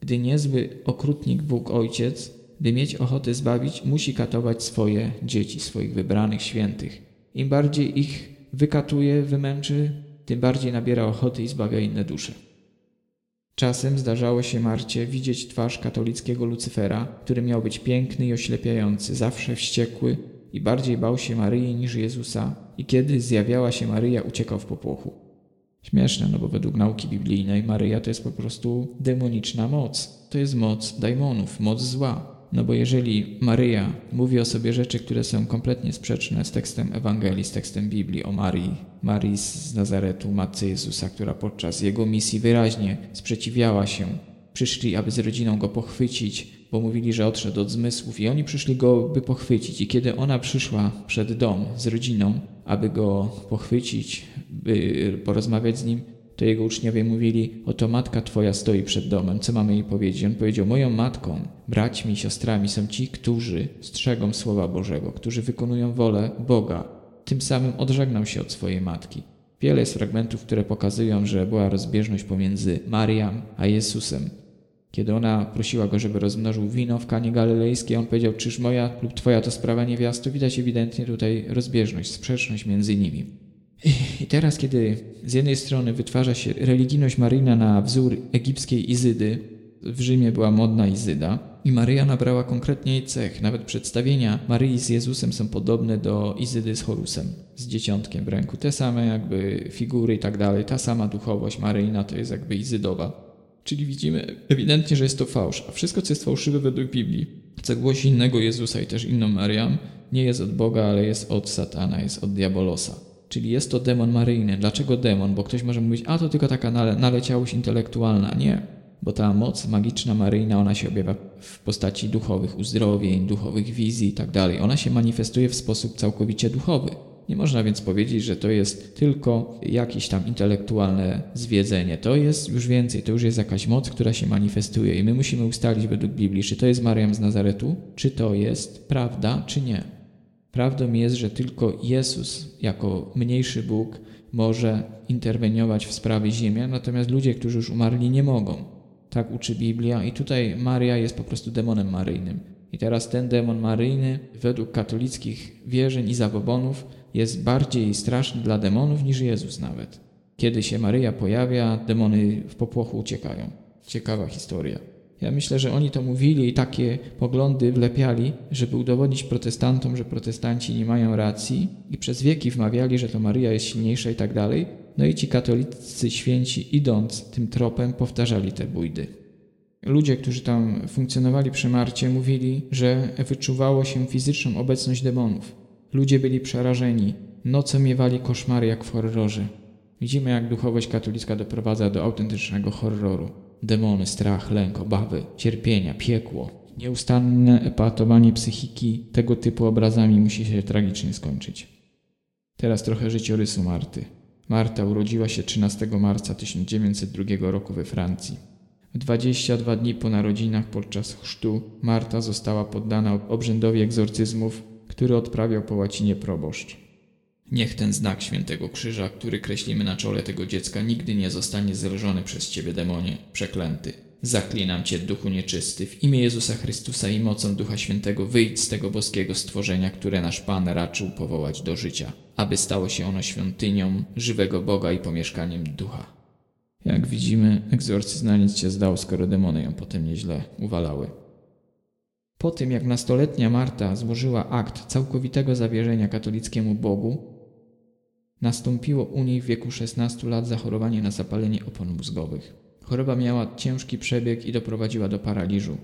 Gdy niezły okrutnik Bóg Ojciec by mieć ochotę zbawić, musi katować swoje dzieci, swoich wybranych świętych. Im bardziej ich wykatuje, wymęczy, tym bardziej nabiera ochoty i zbawia inne dusze. Czasem zdarzało się Marcie widzieć twarz katolickiego Lucyfera, który miał być piękny i oślepiający, zawsze wściekły i bardziej bał się Maryi niż Jezusa i kiedy zjawiała się Maryja, uciekał w popłochu. Śmieszne, no bo według nauki biblijnej Maryja to jest po prostu demoniczna moc. To jest moc daimonów, moc zła. No bo jeżeli Maryja mówi o sobie rzeczy, które są kompletnie sprzeczne z tekstem Ewangelii, z tekstem Biblii o Marii, Marii z Nazaretu, Matce Jezusa, która podczas jego misji wyraźnie sprzeciwiała się, przyszli, aby z rodziną go pochwycić, bo mówili, że odszedł od zmysłów i oni przyszli go, by pochwycić. I kiedy ona przyszła przed dom z rodziną, aby go pochwycić, by porozmawiać z nim, to jego uczniowie mówili: Oto matka twoja stoi przed domem, co mamy jej powiedzieć? On powiedział: Moją matką, braćmi siostrami są ci, którzy strzegą Słowa Bożego, którzy wykonują wolę Boga. Tym samym odżegnał się od swojej matki. Wiele jest fragmentów, które pokazują, że była rozbieżność pomiędzy Mariam a Jezusem. Kiedy ona prosiła go, żeby rozmnożył wino w kanie galilejskiej, on powiedział: Czyż moja lub twoja to sprawa niewiastu? Widać ewidentnie tutaj rozbieżność, sprzeczność między nimi. I teraz, kiedy z jednej strony wytwarza się religijność maryjna na wzór egipskiej Izydy, w Rzymie była modna Izyda, i Maryja nabrała konkretnie jej cech. Nawet przedstawienia Maryi z Jezusem są podobne do Izydy z Horusem, z dzieciątkiem w ręku. Te same jakby figury i tak dalej, ta sama duchowość maryjna to jest jakby Izydowa. Czyli widzimy ewidentnie, że jest to fałsz. A wszystko, co jest fałszywe według Biblii, co głosi innego Jezusa i też inną Mariam, nie jest od Boga, ale jest od satana, jest od diabolosa. Czyli jest to demon maryjny. Dlaczego demon? Bo ktoś może mówić, a to tylko taka nale naleciałość intelektualna. Nie, bo ta moc magiczna maryjna, ona się objawia w postaci duchowych uzdrowień, duchowych wizji itd. Tak ona się manifestuje w sposób całkowicie duchowy. Nie można więc powiedzieć, że to jest tylko jakieś tam intelektualne zwiedzenie. To jest już więcej, to już jest jakaś moc, która się manifestuje i my musimy ustalić według Biblii, czy to jest Mariam z Nazaretu, czy to jest prawda, czy nie. Prawdą jest, że tylko Jezus jako mniejszy Bóg może interweniować w sprawy ziemian, natomiast ludzie, którzy już umarli, nie mogą. Tak uczy Biblia i tutaj Maria jest po prostu demonem maryjnym. I teraz ten demon maryjny, według katolickich wierzeń i zabobonów, jest bardziej straszny dla demonów niż Jezus nawet. Kiedy się Maryja pojawia, demony w popłochu uciekają. Ciekawa historia. Ja myślę, że oni to mówili i takie poglądy wlepiali, żeby udowodnić protestantom, że protestanci nie mają racji i przez wieki wmawiali, że to Maria jest silniejsza i tak dalej. No i ci katolicy święci idąc tym tropem powtarzali te bójdy. Ludzie, którzy tam funkcjonowali przy Marcie, mówili, że wyczuwało się fizyczną obecność demonów. Ludzie byli przerażeni, noce miewali koszmary jak w horrorze. Widzimy, jak duchowość katolicka doprowadza do autentycznego horroru. Demony, strach, lęk, obawy, cierpienia, piekło. Nieustanne epatowanie psychiki tego typu obrazami musi się tragicznie skończyć. Teraz trochę życiorysu Marty. Marta urodziła się 13 marca 1902 roku we Francji. W 22 dni po narodzinach podczas chrztu Marta została poddana obrzędowi egzorcyzmów, który odprawiał po łacinie proboszcz. Niech ten znak świętego krzyża, który kreślimy na czole tego dziecka, nigdy nie zostanie zrażony przez ciebie, demonie, przeklęty. Zaklinam cię, duchu nieczysty, w imię Jezusa Chrystusa i mocą Ducha Świętego wyjdź z tego boskiego stworzenia, które nasz Pan raczył powołać do życia, aby stało się ono świątynią żywego Boga i pomieszkaniem Ducha. Jak widzimy, egzorcyzm na nic się zdał, skoro demony ją potem nieźle uwalały. Po tym, jak nastoletnia Marta złożyła akt całkowitego zawierzenia katolickiemu Bogu, nastąpiło u niej w wieku 16 lat zachorowanie na zapalenie opon mózgowych. Choroba miała ciężki przebieg i doprowadziła do paraliżu.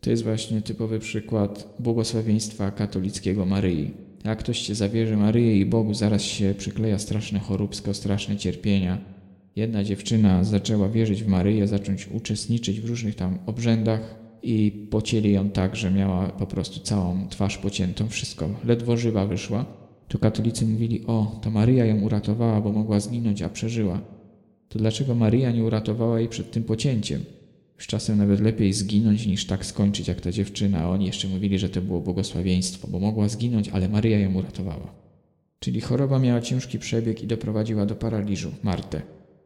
To jest właśnie typowy przykład błogosławieństwa katolickiego Maryi. Jak ktoś się zawierzy Maryi i Bogu, zaraz się przykleja straszne choróbsko, straszne cierpienia. Jedna dziewczyna zaczęła wierzyć w Maryję, zacząć uczestniczyć w różnych tam obrzędach i pocięli ją tak, że miała po prostu całą twarz pociętą, wszystko, ledwo żywa wyszła. To katolicy mówili, o, to Maryja ją uratowała, bo mogła zginąć, a przeżyła to dlaczego Maryja nie uratowała jej przed tym pocięciem? Z czasem nawet lepiej zginąć niż tak skończyć jak ta dziewczyna, a oni jeszcze mówili, że to było błogosławieństwo, bo mogła zginąć, ale Maryja ją uratowała. Czyli choroba miała ciężki przebieg i doprowadziła do paraliżu Martę.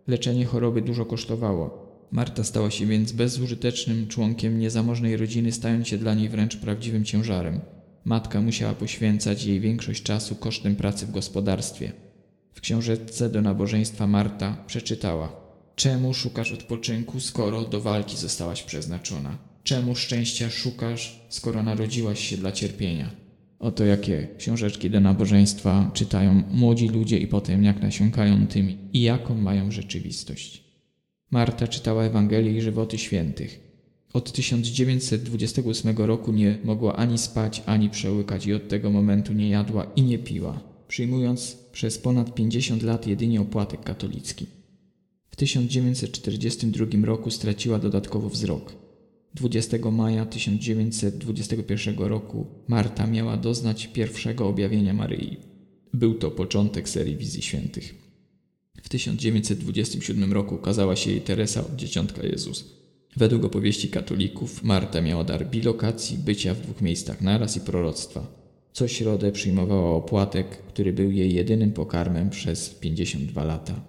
Leczenie choroby dużo kosztowało. Marta stała się więc bezużytecznym członkiem niezamożnej rodziny, stając się dla niej wręcz prawdziwym ciężarem. Matka musiała poświęcać jej większość czasu kosztem pracy w gospodarstwie. W książeczce do nabożeństwa Marta przeczytała: Czemu szukasz odpoczynku, skoro do walki zostałaś przeznaczona? Czemu szczęścia szukasz, skoro narodziłaś się dla cierpienia? Oto jakie książeczki do nabożeństwa czytają młodzi ludzie i potem jak nasiąkają tymi i jaką mają rzeczywistość. Marta czytała Ewangelię i żywoty świętych. Od 1928 roku nie mogła ani spać, ani przełykać i od tego momentu nie jadła i nie piła, przyjmując przez ponad 50 lat jedynie opłatek katolicki. W 1942 roku straciła dodatkowo wzrok. 20 maja 1921 roku Marta miała doznać pierwszego objawienia Maryi. Był to początek serii wizji świętych. W 1927 roku ukazała się jej Teresa od Dzieciątka Jezus. Według opowieści katolików Marta miała dar bilokacji, bycia w dwóch miejscach naraz i proroctwa. Co środę przyjmowała opłatek, który był jej jedynym pokarmem przez 52 lata.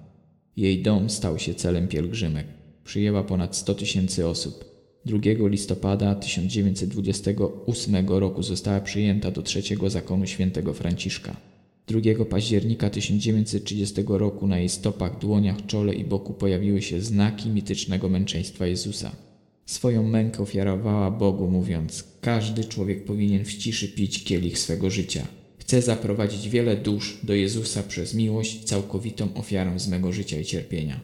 Jej dom stał się celem pielgrzymek. Przyjęła ponad 100 tysięcy osób. 2 listopada 1928 roku została przyjęta do trzeciego zakonu świętego Franciszka. 2 października 1930 roku na jej stopach, dłoniach, czole i boku pojawiły się znaki mitycznego męczeństwa Jezusa. Swoją mękę ofiarowała Bogu, mówiąc: Każdy człowiek powinien w ciszy pić kielich swego życia. Chcę zaprowadzić wiele dusz do Jezusa przez miłość całkowitą ofiarą z mego życia i cierpienia.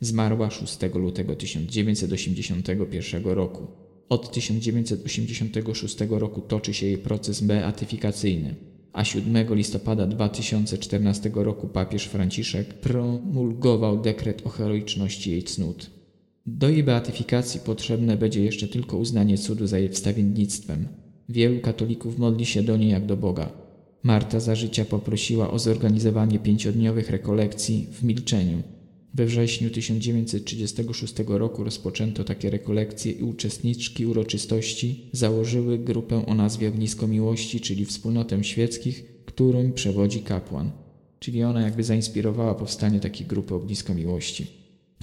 Zmarła 6 lutego 1981 roku. Od 1986 roku toczy się jej proces beatyfikacyjny, a 7 listopada 2014 roku papież Franciszek promulgował dekret o heroiczności jej cnót. Do jej beatyfikacji potrzebne będzie jeszcze tylko uznanie cudu za jej wstawiennictwem. Wielu katolików modli się do niej jak do Boga. Marta za życia poprosiła o zorganizowanie pięciodniowych rekolekcji w milczeniu. We wrześniu 1936 roku rozpoczęto takie rekolekcje i uczestniczki uroczystości założyły grupę o nazwie Ognisko Miłości, czyli wspólnotę świeckich, którą przewodzi kapłan. Czyli ona jakby zainspirowała powstanie takiej grupy Ognisko Miłości.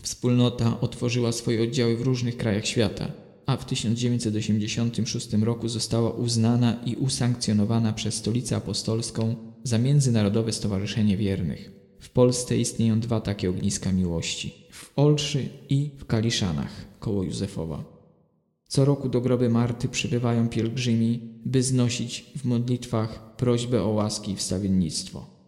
Wspólnota otworzyła swoje oddziały w różnych krajach świata, a w 1986 roku została uznana i usankcjonowana przez Stolicę Apostolską za Międzynarodowe Stowarzyszenie Wiernych. W Polsce istnieją dwa takie ogniska miłości w Olszy i w Kaliszanach koło Józefowa. Co roku do groby Marty przybywają pielgrzymi, by znosić w modlitwach prośbę o łaski i wstawiennictwo.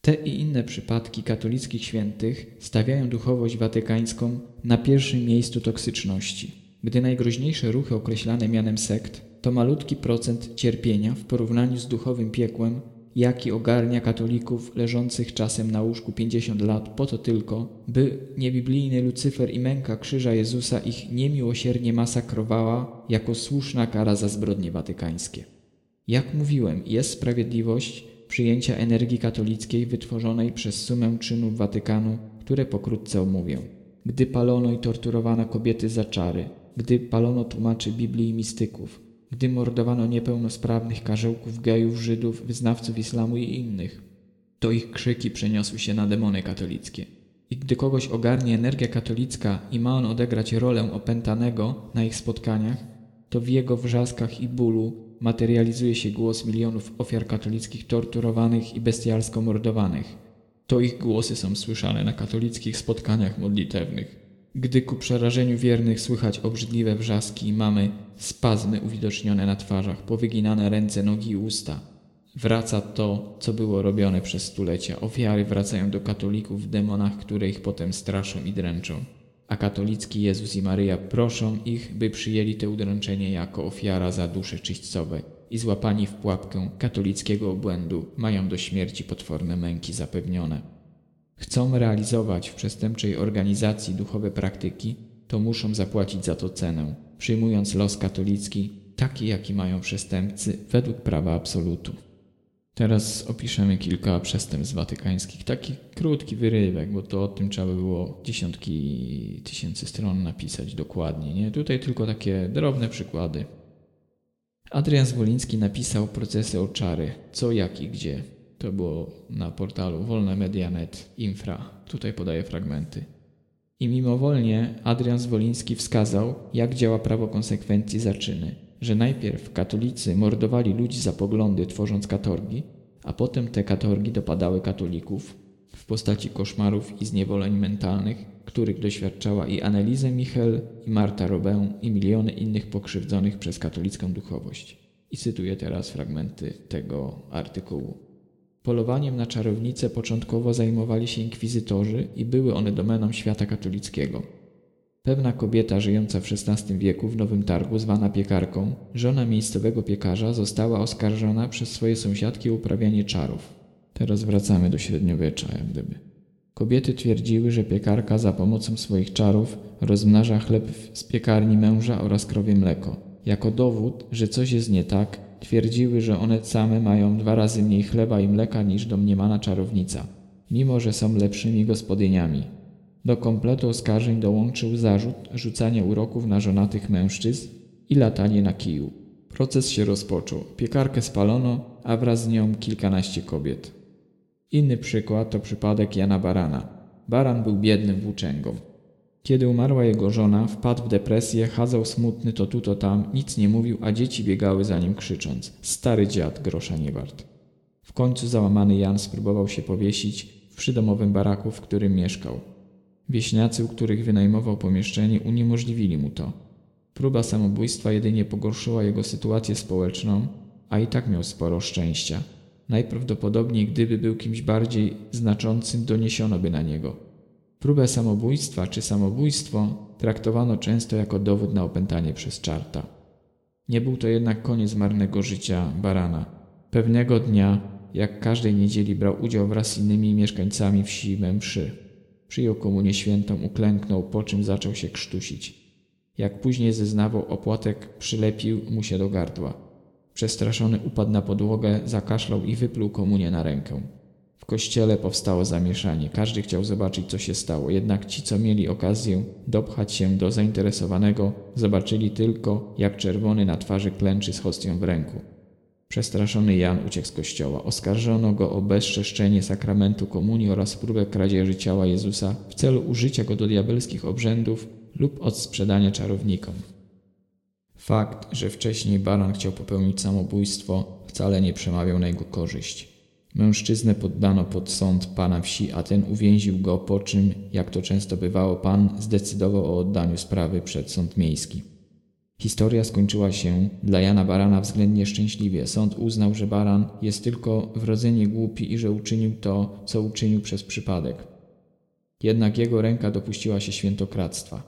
Te i inne przypadki katolickich świętych stawiają duchowość watykańską na pierwszym miejscu toksyczności. Gdy najgroźniejsze ruchy określane mianem sekt to malutki procent cierpienia w porównaniu z duchowym piekłem, jaki ogarnia katolików leżących czasem na łóżku 50 lat po to tylko, by niebiblijny Lucyfer i męka krzyża Jezusa ich niemiłosiernie masakrowała jako słuszna kara za zbrodnie watykańskie. Jak mówiłem, jest sprawiedliwość przyjęcia energii katolickiej wytworzonej przez sumę czynów Watykanu, które pokrótce omówię. Gdy palono i torturowano kobiety za czary, gdy palono tłumaczy Biblii i mistyków, gdy mordowano niepełnosprawnych karzełków, gejów, Żydów, wyznawców islamu i innych, to ich krzyki przeniosły się na demony katolickie. I gdy kogoś ogarnie energia katolicka i ma on odegrać rolę opętanego na ich spotkaniach, to w jego wrzaskach i bólu materializuje się głos milionów ofiar katolickich torturowanych i bestialsko mordowanych. To ich głosy są słyszane na katolickich spotkaniach modlitewnych. Gdy ku przerażeniu wiernych słychać obrzydliwe wrzaski mamy spazmy uwidocznione na twarzach, powyginane ręce, nogi i usta, wraca to, co było robione przez stulecia. Ofiary wracają do katolików w demonach, które ich potem straszą i dręczą a katolicki Jezus i Maryja proszą ich, by przyjęli te udręczenie jako ofiara za dusze czyśćcowe i złapani w pułapkę katolickiego obłędu mają do śmierci potworne męki zapewnione. Chcą realizować w przestępczej organizacji duchowe praktyki, to muszą zapłacić za to cenę, przyjmując los katolicki taki, jaki mają przestępcy według prawa absolutu. Teraz opiszemy kilka przestępstw watykańskich. Taki krótki wyrywek, bo to o tym trzeba by było dziesiątki tysięcy stron napisać dokładnie. Nie? Tutaj tylko takie drobne przykłady. Adrian Zwoliński napisał procesy o czary, co, jak i gdzie. To było na portalu Wolne Medianet Infra. Tutaj podaję fragmenty. I mimowolnie Adrian Zwoliński wskazał, jak działa prawo konsekwencji za czyny że najpierw katolicy mordowali ludzi za poglądy, tworząc katorgi, a potem te katorgi dopadały katolików w postaci koszmarów i zniewoleń mentalnych, których doświadczała i Annelise Michel, i Marta Robin, i miliony innych pokrzywdzonych przez katolicką duchowość. I cytuję teraz fragmenty tego artykułu. Polowaniem na czarownice początkowo zajmowali się inkwizytorzy i były one domeną świata katolickiego. Pewna kobieta żyjąca w XVI wieku w Nowym Targu, zwana piekarką, żona miejscowego piekarza, została oskarżona przez swoje sąsiadki o uprawianie czarów. Teraz wracamy do średniowiecza, jak gdyby. Kobiety twierdziły, że piekarka za pomocą swoich czarów rozmnaża chleb z piekarni męża oraz krowie mleko. Jako dowód, że coś jest nie tak, twierdziły, że one same mają dwa razy mniej chleba i mleka niż domniemana czarownica, mimo że są lepszymi gospodyniami. Do kompletu oskarżeń dołączył zarzut rzucania uroków na żonatych mężczyzn i latanie na kiju. Proces się rozpoczął. Piekarkę spalono, a wraz z nią kilkanaście kobiet. Inny przykład to przypadek Jana Barana. Baran był biednym włóczęgą. Kiedy umarła jego żona, wpadł w depresję, chadzał smutny to tu to tam, nic nie mówił, a dzieci biegały za nim krzycząc: Stary dziad, grosza nie wart. W końcu załamany Jan spróbował się powiesić w przydomowym baraku, w którym mieszkał. Wieśniacy, u których wynajmował pomieszczenie, uniemożliwili mu to. Próba samobójstwa jedynie pogorszyła jego sytuację społeczną, a i tak miał sporo szczęścia. Najprawdopodobniej, gdyby był kimś bardziej znaczącym, doniesiono by na niego. Próbę samobójstwa czy samobójstwo traktowano często jako dowód na opętanie przez czarta. Nie był to jednak koniec marnego życia barana. Pewnego dnia, jak każdej niedzieli, brał udział wraz z innymi mieszkańcami wsi we mszy. Przyjął komunię świętą, uklęknął, po czym zaczął się krztusić. Jak później zeznawał, opłatek przylepił mu się do gardła. Przestraszony upadł na podłogę, zakaszlał i wypluł komunię na rękę. W kościele powstało zamieszanie. Każdy chciał zobaczyć, co się stało. Jednak ci, co mieli okazję dopchać się do zainteresowanego, zobaczyli tylko, jak czerwony na twarzy klęczy z hostią w ręku. Przestraszony Jan uciekł z kościoła. Oskarżono go o bezczeszczenie sakramentu komunii oraz próbę kradzieży ciała Jezusa w celu użycia go do diabelskich obrzędów lub odsprzedania czarownikom. Fakt, że wcześniej baran chciał popełnić samobójstwo, wcale nie przemawiał na jego korzyść. Mężczyznę poddano pod sąd pana wsi, a ten uwięził go, po czym, jak to często bywało, pan zdecydował o oddaniu sprawy przed sąd miejski. Historia skończyła się dla Jana Barana względnie szczęśliwie. Sąd uznał, że Baran jest tylko wrodzenie głupi i że uczynił to, co uczynił przez przypadek. Jednak jego ręka dopuściła się świętokradztwa.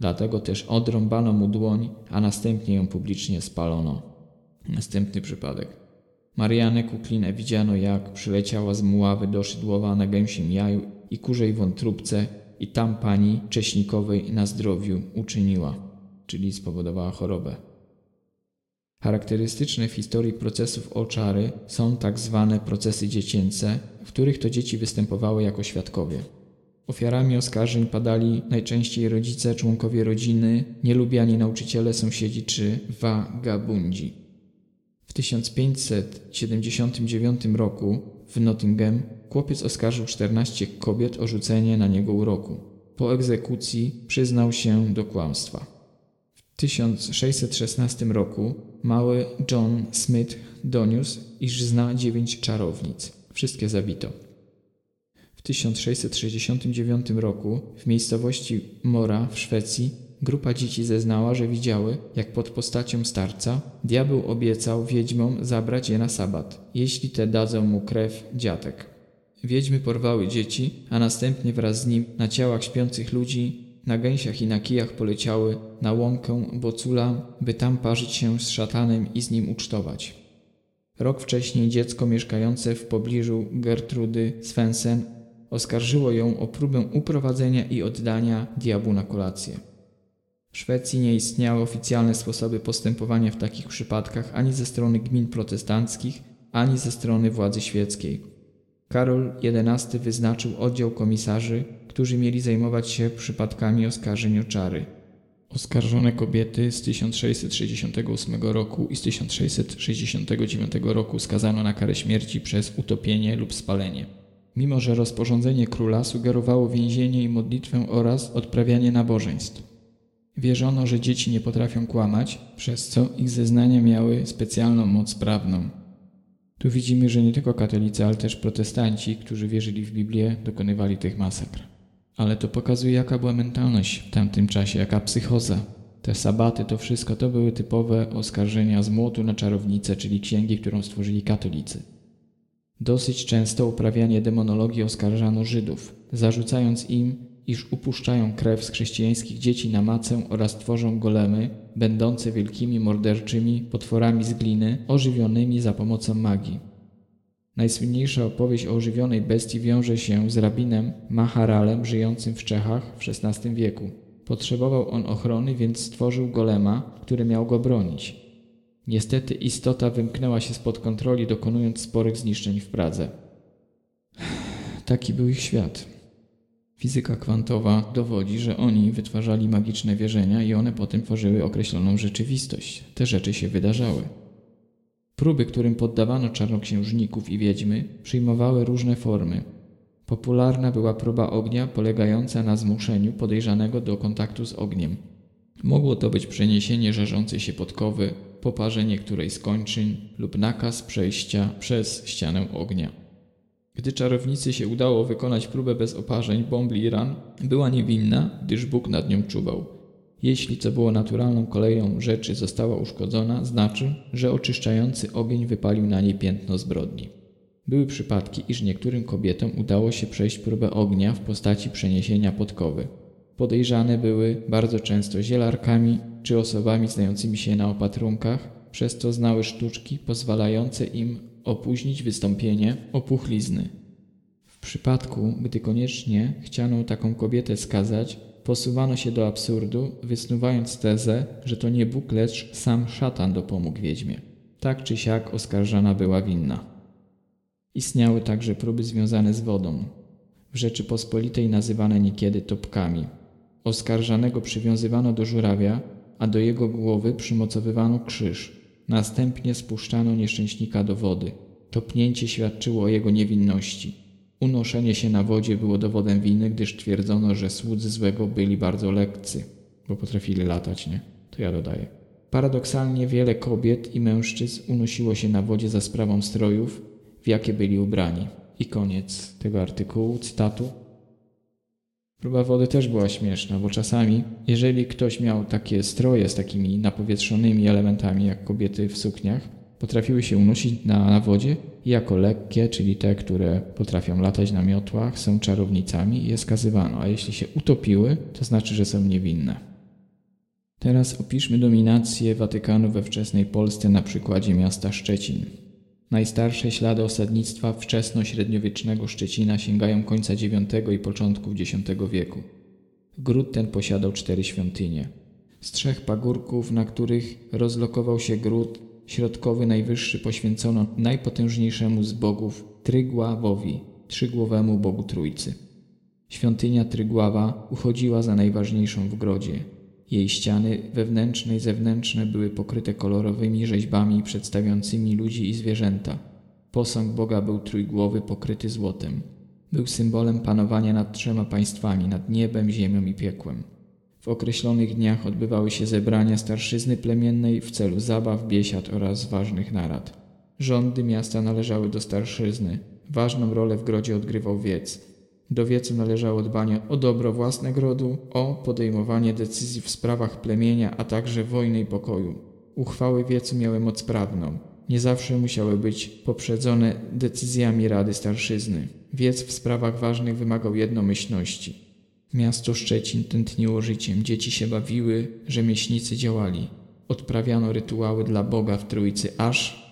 Dlatego też odrąbano mu dłoń, a następnie ją publicznie spalono. Następny przypadek. Marianę Kuklinę widziano jak przyleciała z Muławy do Szydłowa na gęsim jaju i kurzej wątróbce i tam pani Cześnikowej na zdrowiu uczyniła, czyli spowodowała chorobę. Charakterystyczne w historii procesów oczary są tak zwane procesy dziecięce, w których to dzieci występowały jako świadkowie. Ofiarami oskarżeń padali najczęściej rodzice, członkowie rodziny, nielubiani nauczyciele, sąsiedzi czy wagabundzi. W 1579 roku w Nottingham chłopiec oskarżył 14 kobiet o rzucenie na niego uroku. Po egzekucji przyznał się do kłamstwa. W 1616 roku mały John Smith doniósł, iż zna dziewięć czarownic. Wszystkie zabito. W 1669 roku w miejscowości Mora w Szwecji grupa dzieci zeznała, że widziały, jak pod postacią starca diabeł obiecał wiedźmom zabrać je na sabat, jeśli te dadzą mu krew dziatek. Wiedźmy porwały dzieci, a następnie wraz z nim na ciałach śpiących ludzi na gęsiach i na kijach poleciały na łąkę Bocula, by tam parzyć się z szatanem i z nim ucztować. Rok wcześniej dziecko mieszkające w pobliżu Gertrudy Svensen oskarżyło ją o próbę uprowadzenia i oddania diabłu na kolację. W Szwecji nie istniały oficjalne sposoby postępowania w takich przypadkach ani ze strony gmin protestanckich, ani ze strony władzy świeckiej. Karol XI wyznaczył oddział komisarzy, którzy mieli zajmować się przypadkami oskarżeń o czary. Oskarżone kobiety z 1668 roku i z 1669 roku skazano na karę śmierci przez utopienie lub spalenie. Mimo, że rozporządzenie króla sugerowało więzienie i modlitwę oraz odprawianie nabożeństw. Wierzono, że dzieci nie potrafią kłamać, przez co ich zeznania miały specjalną moc prawną. Tu widzimy, że nie tylko katolicy, ale też protestanci, którzy wierzyli w Biblię, dokonywali tych masakr. Ale to pokazuje, jaka była mentalność w tamtym czasie, jaka psychoza. Te sabaty, to wszystko to były typowe oskarżenia z młotu na czarownicę, czyli księgi, którą stworzyli katolicy. Dosyć często uprawianie demonologii oskarżano Żydów, zarzucając im, iż upuszczają krew z chrześcijańskich dzieci na macę oraz tworzą golemy, będące wielkimi morderczymi potworami z gliny, ożywionymi za pomocą magii. Najsłynniejsza opowieść o ożywionej bestii wiąże się z rabinem Maharalem żyjącym w Czechach w XVI wieku. Potrzebował on ochrony, więc stworzył golema, który miał go bronić. Niestety istota wymknęła się spod kontroli, dokonując sporych zniszczeń w Pradze. Taki był ich świat. Fizyka kwantowa dowodzi, że oni wytwarzali magiczne wierzenia i one potem tworzyły określoną rzeczywistość. Te rzeczy się wydarzały. Próby, którym poddawano czarnoksiężników i wiedźmy, przyjmowały różne formy. Popularna była próba ognia polegająca na zmuszeniu podejrzanego do kontaktu z ogniem. Mogło to być przeniesienie żarzącej się podkowy, poparzenie której skończyn lub nakaz przejścia przez ścianę ognia. Gdy czarownicy się udało wykonać próbę bez oparzeń, bombli i ran, była niewinna, gdyż Bóg nad nią czuwał. Jeśli, co było naturalną koleją rzeczy, została uszkodzona, znaczy, że oczyszczający ogień wypalił na niej piętno zbrodni. Były przypadki, iż niektórym kobietom udało się przejść próbę ognia w postaci przeniesienia podkowy. Podejrzane były bardzo często zielarkami czy osobami znającymi się na opatrunkach, przez co znały sztuczki pozwalające im opóźnić wystąpienie opuchlizny. W przypadku, gdy koniecznie chciano taką kobietę skazać, posuwano się do absurdu, wysnuwając tezę, że to nie Bóg, lecz sam szatan dopomógł wiedźmie. Tak czy siak oskarżana była winna. Istniały także próby związane z wodą, w Rzeczypospolitej nazywane niekiedy topkami. Oskarżanego przywiązywano do żurawia, a do jego głowy przymocowywano krzyż. Następnie spuszczano nieszczęśnika do wody. Topnięcie świadczyło o jego niewinności. Unoszenie się na wodzie było dowodem winy, gdyż twierdzono, że słudzy złego byli bardzo lekcy, bo potrafili latać, nie? To ja dodaję. Paradoksalnie wiele kobiet i mężczyzn unosiło się na wodzie za sprawą strojów, w jakie byli ubrani. I koniec tego artykułu, cytatu. Próba wody też była śmieszna, bo czasami, jeżeli ktoś miał takie stroje z takimi napowietrzonymi elementami, jak kobiety w sukniach, potrafiły się unosić na, na wodzie jako lekkie, czyli te, które potrafią latać na miotłach, są czarownicami i je skazywano, a jeśli się utopiły, to znaczy, że są niewinne. Teraz opiszmy dominację Watykanu we wczesnej Polsce na przykładzie miasta Szczecin. Najstarsze ślady osadnictwa wczesno-średniowiecznego Szczecina sięgają końca IX i początków X wieku. Gród ten posiadał cztery świątynie. Z trzech pagórków, na których rozlokował się gród, środkowy najwyższy poświęcono najpotężniejszemu z bogów Trygławowi, trzygłowemu Bogu Trójcy. Świątynia Trygława uchodziła za najważniejszą w grodzie. Jej ściany wewnętrzne i zewnętrzne były pokryte kolorowymi rzeźbami przedstawiającymi ludzi i zwierzęta. Posąg Boga był trójgłowy, pokryty złotem. Był symbolem panowania nad trzema państwami, nad niebem, ziemią i piekłem. W określonych dniach odbywały się zebrania starszyzny plemiennej w celu zabaw, biesiad oraz ważnych narad. Rządy miasta należały do starszyzny. Ważną rolę w grodzie odgrywał wiec. Do wiecu należało dbanie o dobro własnego rodu, o podejmowanie decyzji w sprawach plemienia, a także wojny i pokoju. Uchwały wiecu miały moc prawną. Nie zawsze musiały być poprzedzone decyzjami Rady Starszyzny. Wiec w sprawach ważnych wymagał jednomyślności. Miasto Szczecin tętniło życiem, dzieci się bawiły, rzemieślnicy działali. Odprawiano rytuały dla Boga w Trójcy, aż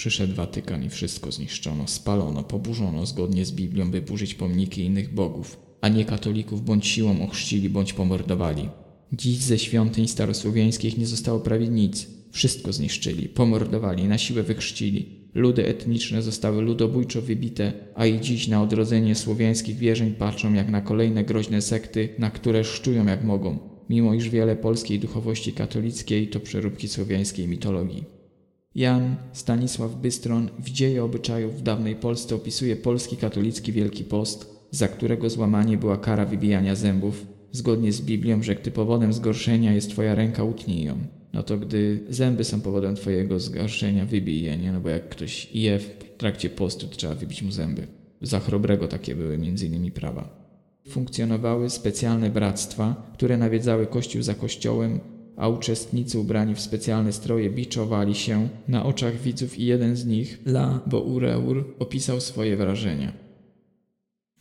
Przyszedł Watykan i wszystko zniszczono, spalono, poburzono zgodnie z Biblią, by burzyć pomniki innych bogów, a nie katolików bądź siłą ochrzcili, bądź pomordowali. Dziś ze świątyń starosłowiańskich nie zostało prawie nic. Wszystko zniszczyli, pomordowali, na siłę wychrzcili. Ludy etniczne zostały ludobójczo wybite, a i dziś na odrodzenie słowiańskich wierzeń patrzą jak na kolejne groźne sekty, na które szczują jak mogą, mimo iż wiele polskiej duchowości katolickiej to przeróbki słowiańskiej mitologii. Jan Stanisław Bystron w dzieje obyczajów w dawnej Polsce opisuje polski katolicki Wielki Post, za którego złamanie była kara wybijania zębów. Zgodnie z Biblią, że gdy powodem zgorszenia jest twoja ręka, utnij ją. No to gdy zęby są powodem twojego zgorszenia, wybij je, nie? No bo jak ktoś je w trakcie postu, to trzeba wybić mu zęby. Za chrobrego takie były między innymi prawa. Funkcjonowały specjalne bractwa, które nawiedzały kościół za kościołem, a uczestnicy ubrani w specjalne stroje biczowali się na oczach widzów i jeden z nich, La Boureur, opisał swoje wrażenia.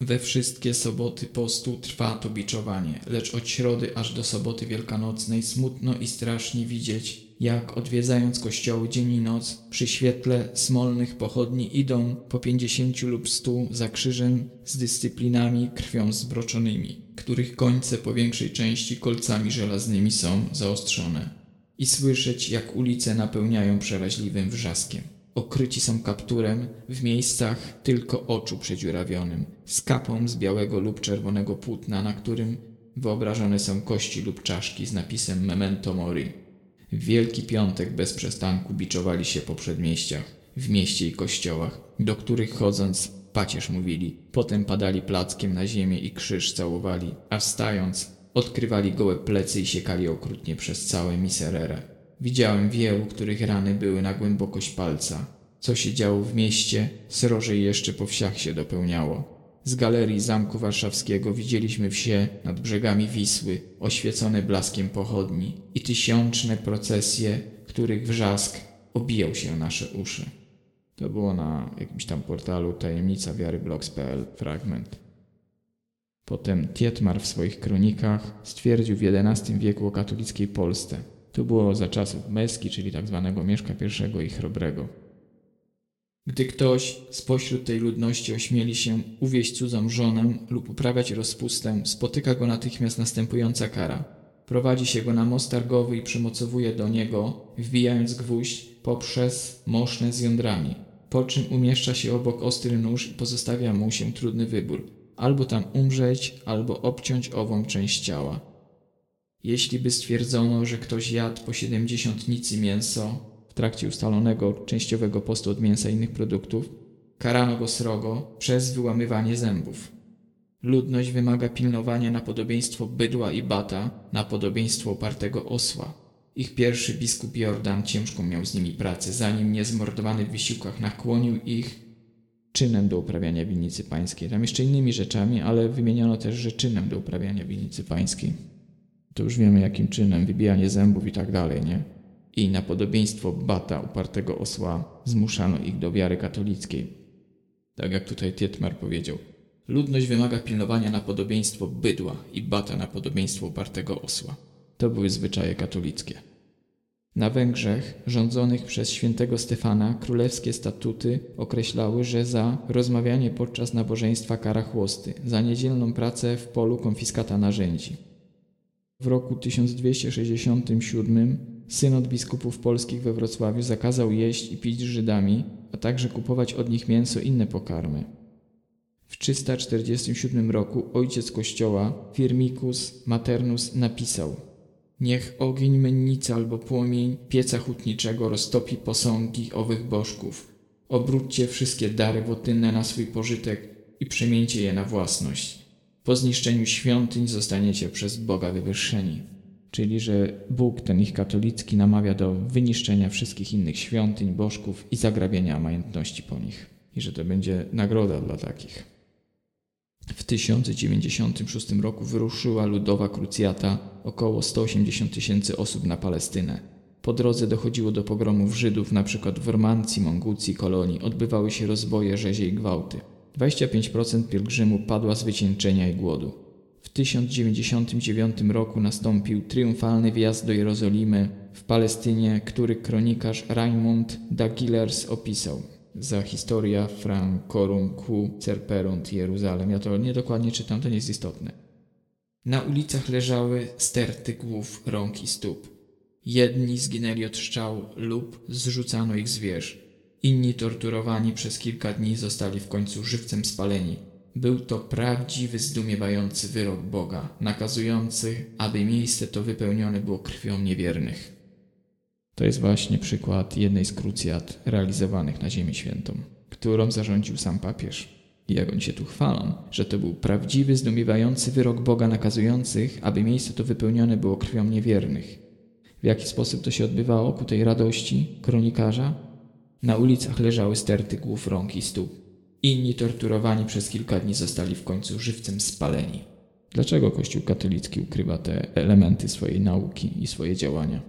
We wszystkie soboty postu trwa to biczowanie, lecz od środy aż do soboty wielkanocnej smutno i strasznie widzieć, jak odwiedzając kościoły dzień i noc, przy świetle smolnych pochodni idą po pięćdziesięciu lub stu za krzyżem z dyscyplinami krwią zbroczonymi, których końce po większej części kolcami żelaznymi są zaostrzone. I słyszeć, jak ulice napełniają przeraźliwym wrzaskiem. Okryci są kapturem w miejscach tylko oczu przedziurawionym, z kapą z białego lub czerwonego płótna, na którym wyobrażone są kości lub czaszki z napisem Memento Mori. W Wielki Piątek bez przestanku biczowali się po przedmieściach, w mieście i kościołach, do których chodząc pacierz mówili, potem padali plackiem na ziemię i krzyż całowali, a wstając odkrywali gołe plecy i siekali okrutnie przez całe miserere. Widziałem wielu, których rany były na głębokość palca. Co się działo w mieście, srożej jeszcze po wsiach się dopełniało. Z galerii Zamku Warszawskiego widzieliśmy wsie nad brzegami Wisły, oświecone blaskiem pochodni i tysiączne procesje, których wrzask obijał się nasze uszy. To było na jakimś tam portalu tajemnica wiary blogs.pl fragment. Potem Tietmar w swoich kronikach stwierdził w XI wieku o katolickiej Polsce. To było za czasów Meski, czyli tzw. Tak Mieszka I i Chrobrego. Gdy ktoś spośród tej ludności ośmieli się uwieść cudzą żonę lub uprawiać rozpustę, spotyka go natychmiast następująca kara. Prowadzi się go na most targowy i przymocowuje do niego, wbijając gwóźdź poprzez moszne z jądrami, po czym umieszcza się obok ostry nóż i pozostawia mu się trudny wybór. Albo tam umrzeć, albo obciąć ową część ciała. Jeśli by stwierdzono, że ktoś jadł po siedemdziesiątnicy mięso, trakcie ustalonego częściowego postu od mięsa i innych produktów, karano go srogo przez wyłamywanie zębów. Ludność wymaga pilnowania na podobieństwo bydła i bata, na podobieństwo opartego osła. Ich pierwszy biskup Jordan ciężką miał z nimi pracę, zanim niezmordowany w wysiłkach nakłonił ich czynem do uprawiania winnicy pańskiej. Tam jeszcze innymi rzeczami, ale wymieniono też, że czynem do uprawiania winnicy pańskiej. To już wiemy jakim czynem, wybijanie zębów i tak dalej, nie? I na podobieństwo bata upartego osła zmuszano ich do wiary katolickiej. Tak jak tutaj Tietmar powiedział. Ludność wymaga pilnowania na podobieństwo bydła i bata na podobieństwo upartego osła. To były zwyczaje katolickie. Na Węgrzech, rządzonych przez świętego Stefana, królewskie statuty określały, że za rozmawianie podczas nabożeństwa kara chłosty, za niedzielną pracę w polu konfiskata narzędzi. W roku 1267 synod biskupów polskich we Wrocławiu zakazał jeść i pić z Żydami, a także kupować od nich mięso i inne pokarmy. W 347 roku ojciec kościoła, Firmicus Maternus, napisał – Niech ogień mennicy albo płomień pieca hutniczego roztopi posągi owych bożków. Obróćcie wszystkie dary wotynne na swój pożytek i przemieńcie je na własność. Po zniszczeniu świątyń zostaniecie przez Boga wywyższeni. Czyli, że Bóg, ten ich katolicki, namawia do wyniszczenia wszystkich innych świątyń, bożków i zagrabienia majątności po nich. I że to będzie nagroda dla takich. W 1096 roku wyruszyła ludowa krucjata około 180 tysięcy osób na Palestynę. Po drodze dochodziło do pogromów Żydów, np. w Ormancji, Mongucji, Kolonii. Odbywały się rozboje, rzezie i gwałty. 25% pielgrzymu padła z wycieńczenia i głodu. W 1099 roku nastąpił triumfalny wjazd do Jerozolimy w Palestynie, który kronikarz Raimund Dagilers opisał za historia Francorum Q Cerperunt Jeruzalem. Ja to niedokładnie czytam, to nie jest istotne. Na ulicach leżały sterty głów, rąk i stóp. Jedni zginęli od strzał lub zrzucano ich z wież. Inni torturowani przez kilka dni zostali w końcu żywcem spaleni. Był to prawdziwy, zdumiewający wyrok Boga, nakazujący, aby miejsce to wypełnione było krwią niewiernych. To jest właśnie przykład jednej z krucjat realizowanych na Ziemi Świętą, którą zarządził sam papież. I jak oni się tu chwalą, że to był prawdziwy, zdumiewający wyrok Boga nakazujących, aby miejsce to wypełnione było krwią niewiernych. W jaki sposób to się odbywało ku tej radości kronikarza? Na ulicach leżały sterty głów, rąk i stóp. Inni torturowani przez kilka dni zostali w końcu żywcem spaleni. Dlaczego Kościół katolicki ukrywa te elementy swojej nauki i swoje działania?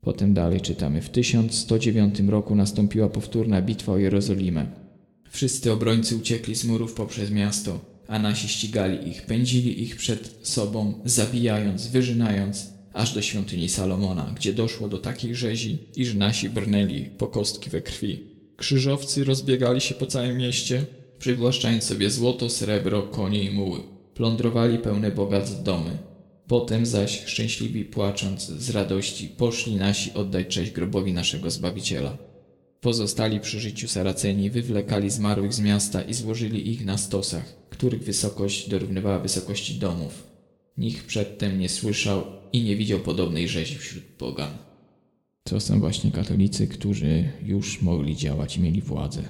Potem dalej czytamy. W 1109 roku nastąpiła powtórna bitwa o Jerozolimę. Wszyscy obrońcy uciekli z murów poprzez miasto, a nasi ścigali ich, pędzili ich przed sobą, zabijając, wyżynając, aż do świątyni Salomona, gdzie doszło do takiej rzezi, iż nasi brnęli po kostki we krwi. Krzyżowcy rozbiegali się po całym mieście, przywłaszczając sobie złoto, srebro, konie i muły. Plądrowali pełne bogactw domy, Potem zaś, szczęśliwi płacząc z radości, poszli nasi oddać cześć grobowi naszego Zbawiciela. Pozostali przy życiu Saraceni wywlekali zmarłych z miasta i złożyli ich na stosach, których wysokość dorównywała wysokości domów. Nikt przedtem nie słyszał i nie widział podobnej rzezi wśród pogan. To są właśnie katolicy, którzy już mogli działać i mieli władzę.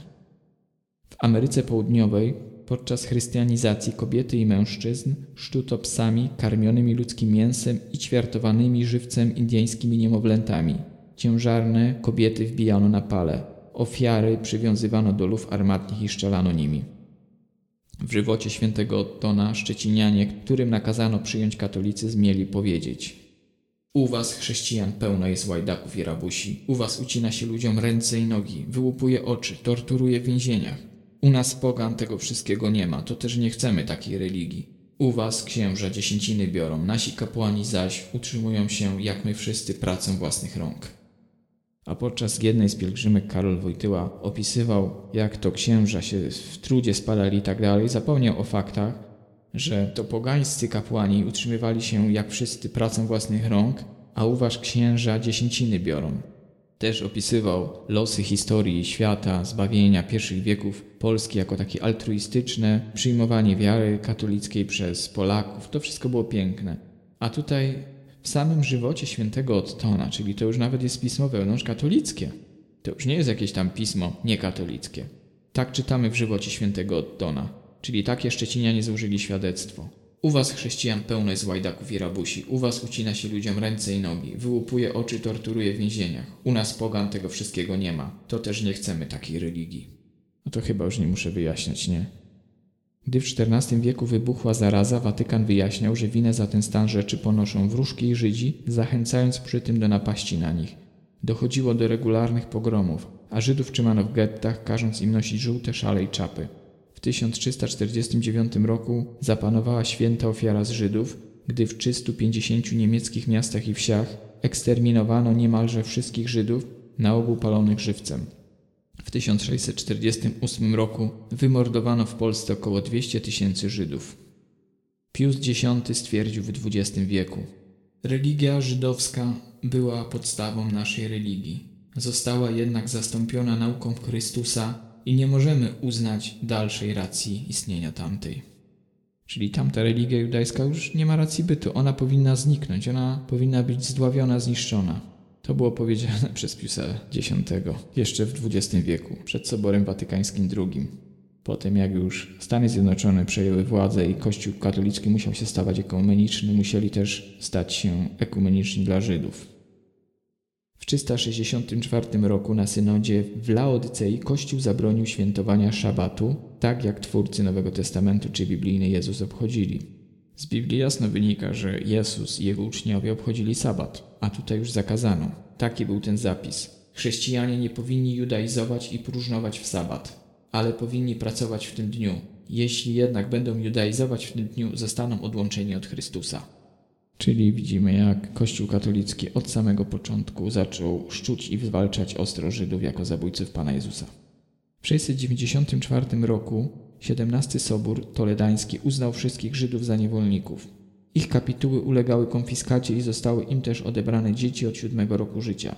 W Ameryce Południowej Podczas chrystianizacji kobiety i mężczyzn szczuto psami karmionymi ludzkim mięsem i ćwiartowanymi żywcem indyjskimi niemowlętami. Ciężarne kobiety wbijano na pale. Ofiary przywiązywano do luf armatnych i szczelano nimi. W żywocie świętego Ottona szczecinianie, którym nakazano przyjąć katolicyzm, mieli powiedzieć U was, chrześcijan, pełno jest łajdaków i rabusi. U was ucina się ludziom ręce i nogi, wyłupuje oczy, torturuje w więzieniach. U nas pogan tego wszystkiego nie ma, to też nie chcemy takiej religii. U was księża dziesięciny biorą, nasi kapłani zaś utrzymują się, jak my wszyscy, pracą własnych rąk. A podczas jednej z pielgrzymek Karol Wojtyła opisywał, jak to księża się w trudzie spadali i tak dalej, zapomniał o faktach, że to pogańscy kapłani utrzymywali się jak wszyscy pracą własnych rąk, a u was księża dziesięciny biorą. Też opisywał losy historii świata, zbawienia pierwszych wieków Polski jako takie altruistyczne, przyjmowanie wiary katolickiej przez Polaków. To wszystko było piękne. A tutaj w samym żywocie świętego Ottona, czyli to już nawet jest pismo wewnątrz katolickie. To już nie jest jakieś tam pismo niekatolickie. Tak czytamy w żywocie świętego Ottona, czyli takie Szczecinianie złożyli świadectwo. U was chrześcijan pełno jest łajdaków i rabusi, u was ucina się ludziom ręce i nogi, wyłupuje oczy, torturuje w więzieniach. U nas pogan tego wszystkiego nie ma. To też nie chcemy takiej religii. No to chyba już nie muszę wyjaśniać, nie? Gdy w XIV wieku wybuchła zaraza, Watykan wyjaśniał, że winę za ten stan rzeczy ponoszą wróżki i Żydzi, zachęcając przy tym do napaści na nich. Dochodziło do regularnych pogromów, a Żydów trzymano w gettach, każąc im nosić żółte szale i czapy. W 1349 roku zapanowała święta ofiara z Żydów, gdy w 350 niemieckich miastach i wsiach eksterminowano niemalże wszystkich Żydów, na ogół palonych żywcem. W 1648 roku wymordowano w Polsce około 200 tysięcy Żydów. Pius X stwierdził w XX wieku: Religia żydowska była podstawą naszej religii. Została jednak zastąpiona nauką Chrystusa i nie możemy uznać dalszej racji istnienia tamtej. Czyli tamta religia judajska już nie ma racji bytu, ona powinna zniknąć, ona powinna być zdławiona, zniszczona. To było powiedziane przez Piusa X jeszcze w XX wieku, przed Soborem Watykańskim II. Potem jak już Stany Zjednoczone przejęły władzę i Kościół katolicki musiał się stawać ekumeniczny, musieli też stać się ekumeniczni dla Żydów. W 364 roku na synodzie w Laodycei Kościół zabronił świętowania szabatu, tak jak twórcy Nowego Testamentu czy biblijny Jezus obchodzili. Z Biblii jasno wynika, że Jezus i jego uczniowie obchodzili sabat, a tutaj już zakazano. Taki był ten zapis. Chrześcijanie nie powinni judaizować i próżnować w sabat, ale powinni pracować w tym dniu. Jeśli jednak będą judaizować w tym dniu, zostaną odłączeni od Chrystusa. Czyli widzimy, jak Kościół katolicki od samego początku zaczął szczuć i zwalczać ostro Żydów jako zabójców Pana Jezusa. W 694 roku XVII Sobór Toledański uznał wszystkich Żydów za niewolników. Ich kapituły ulegały konfiskacie i zostały im też odebrane dzieci od siódmego roku życia.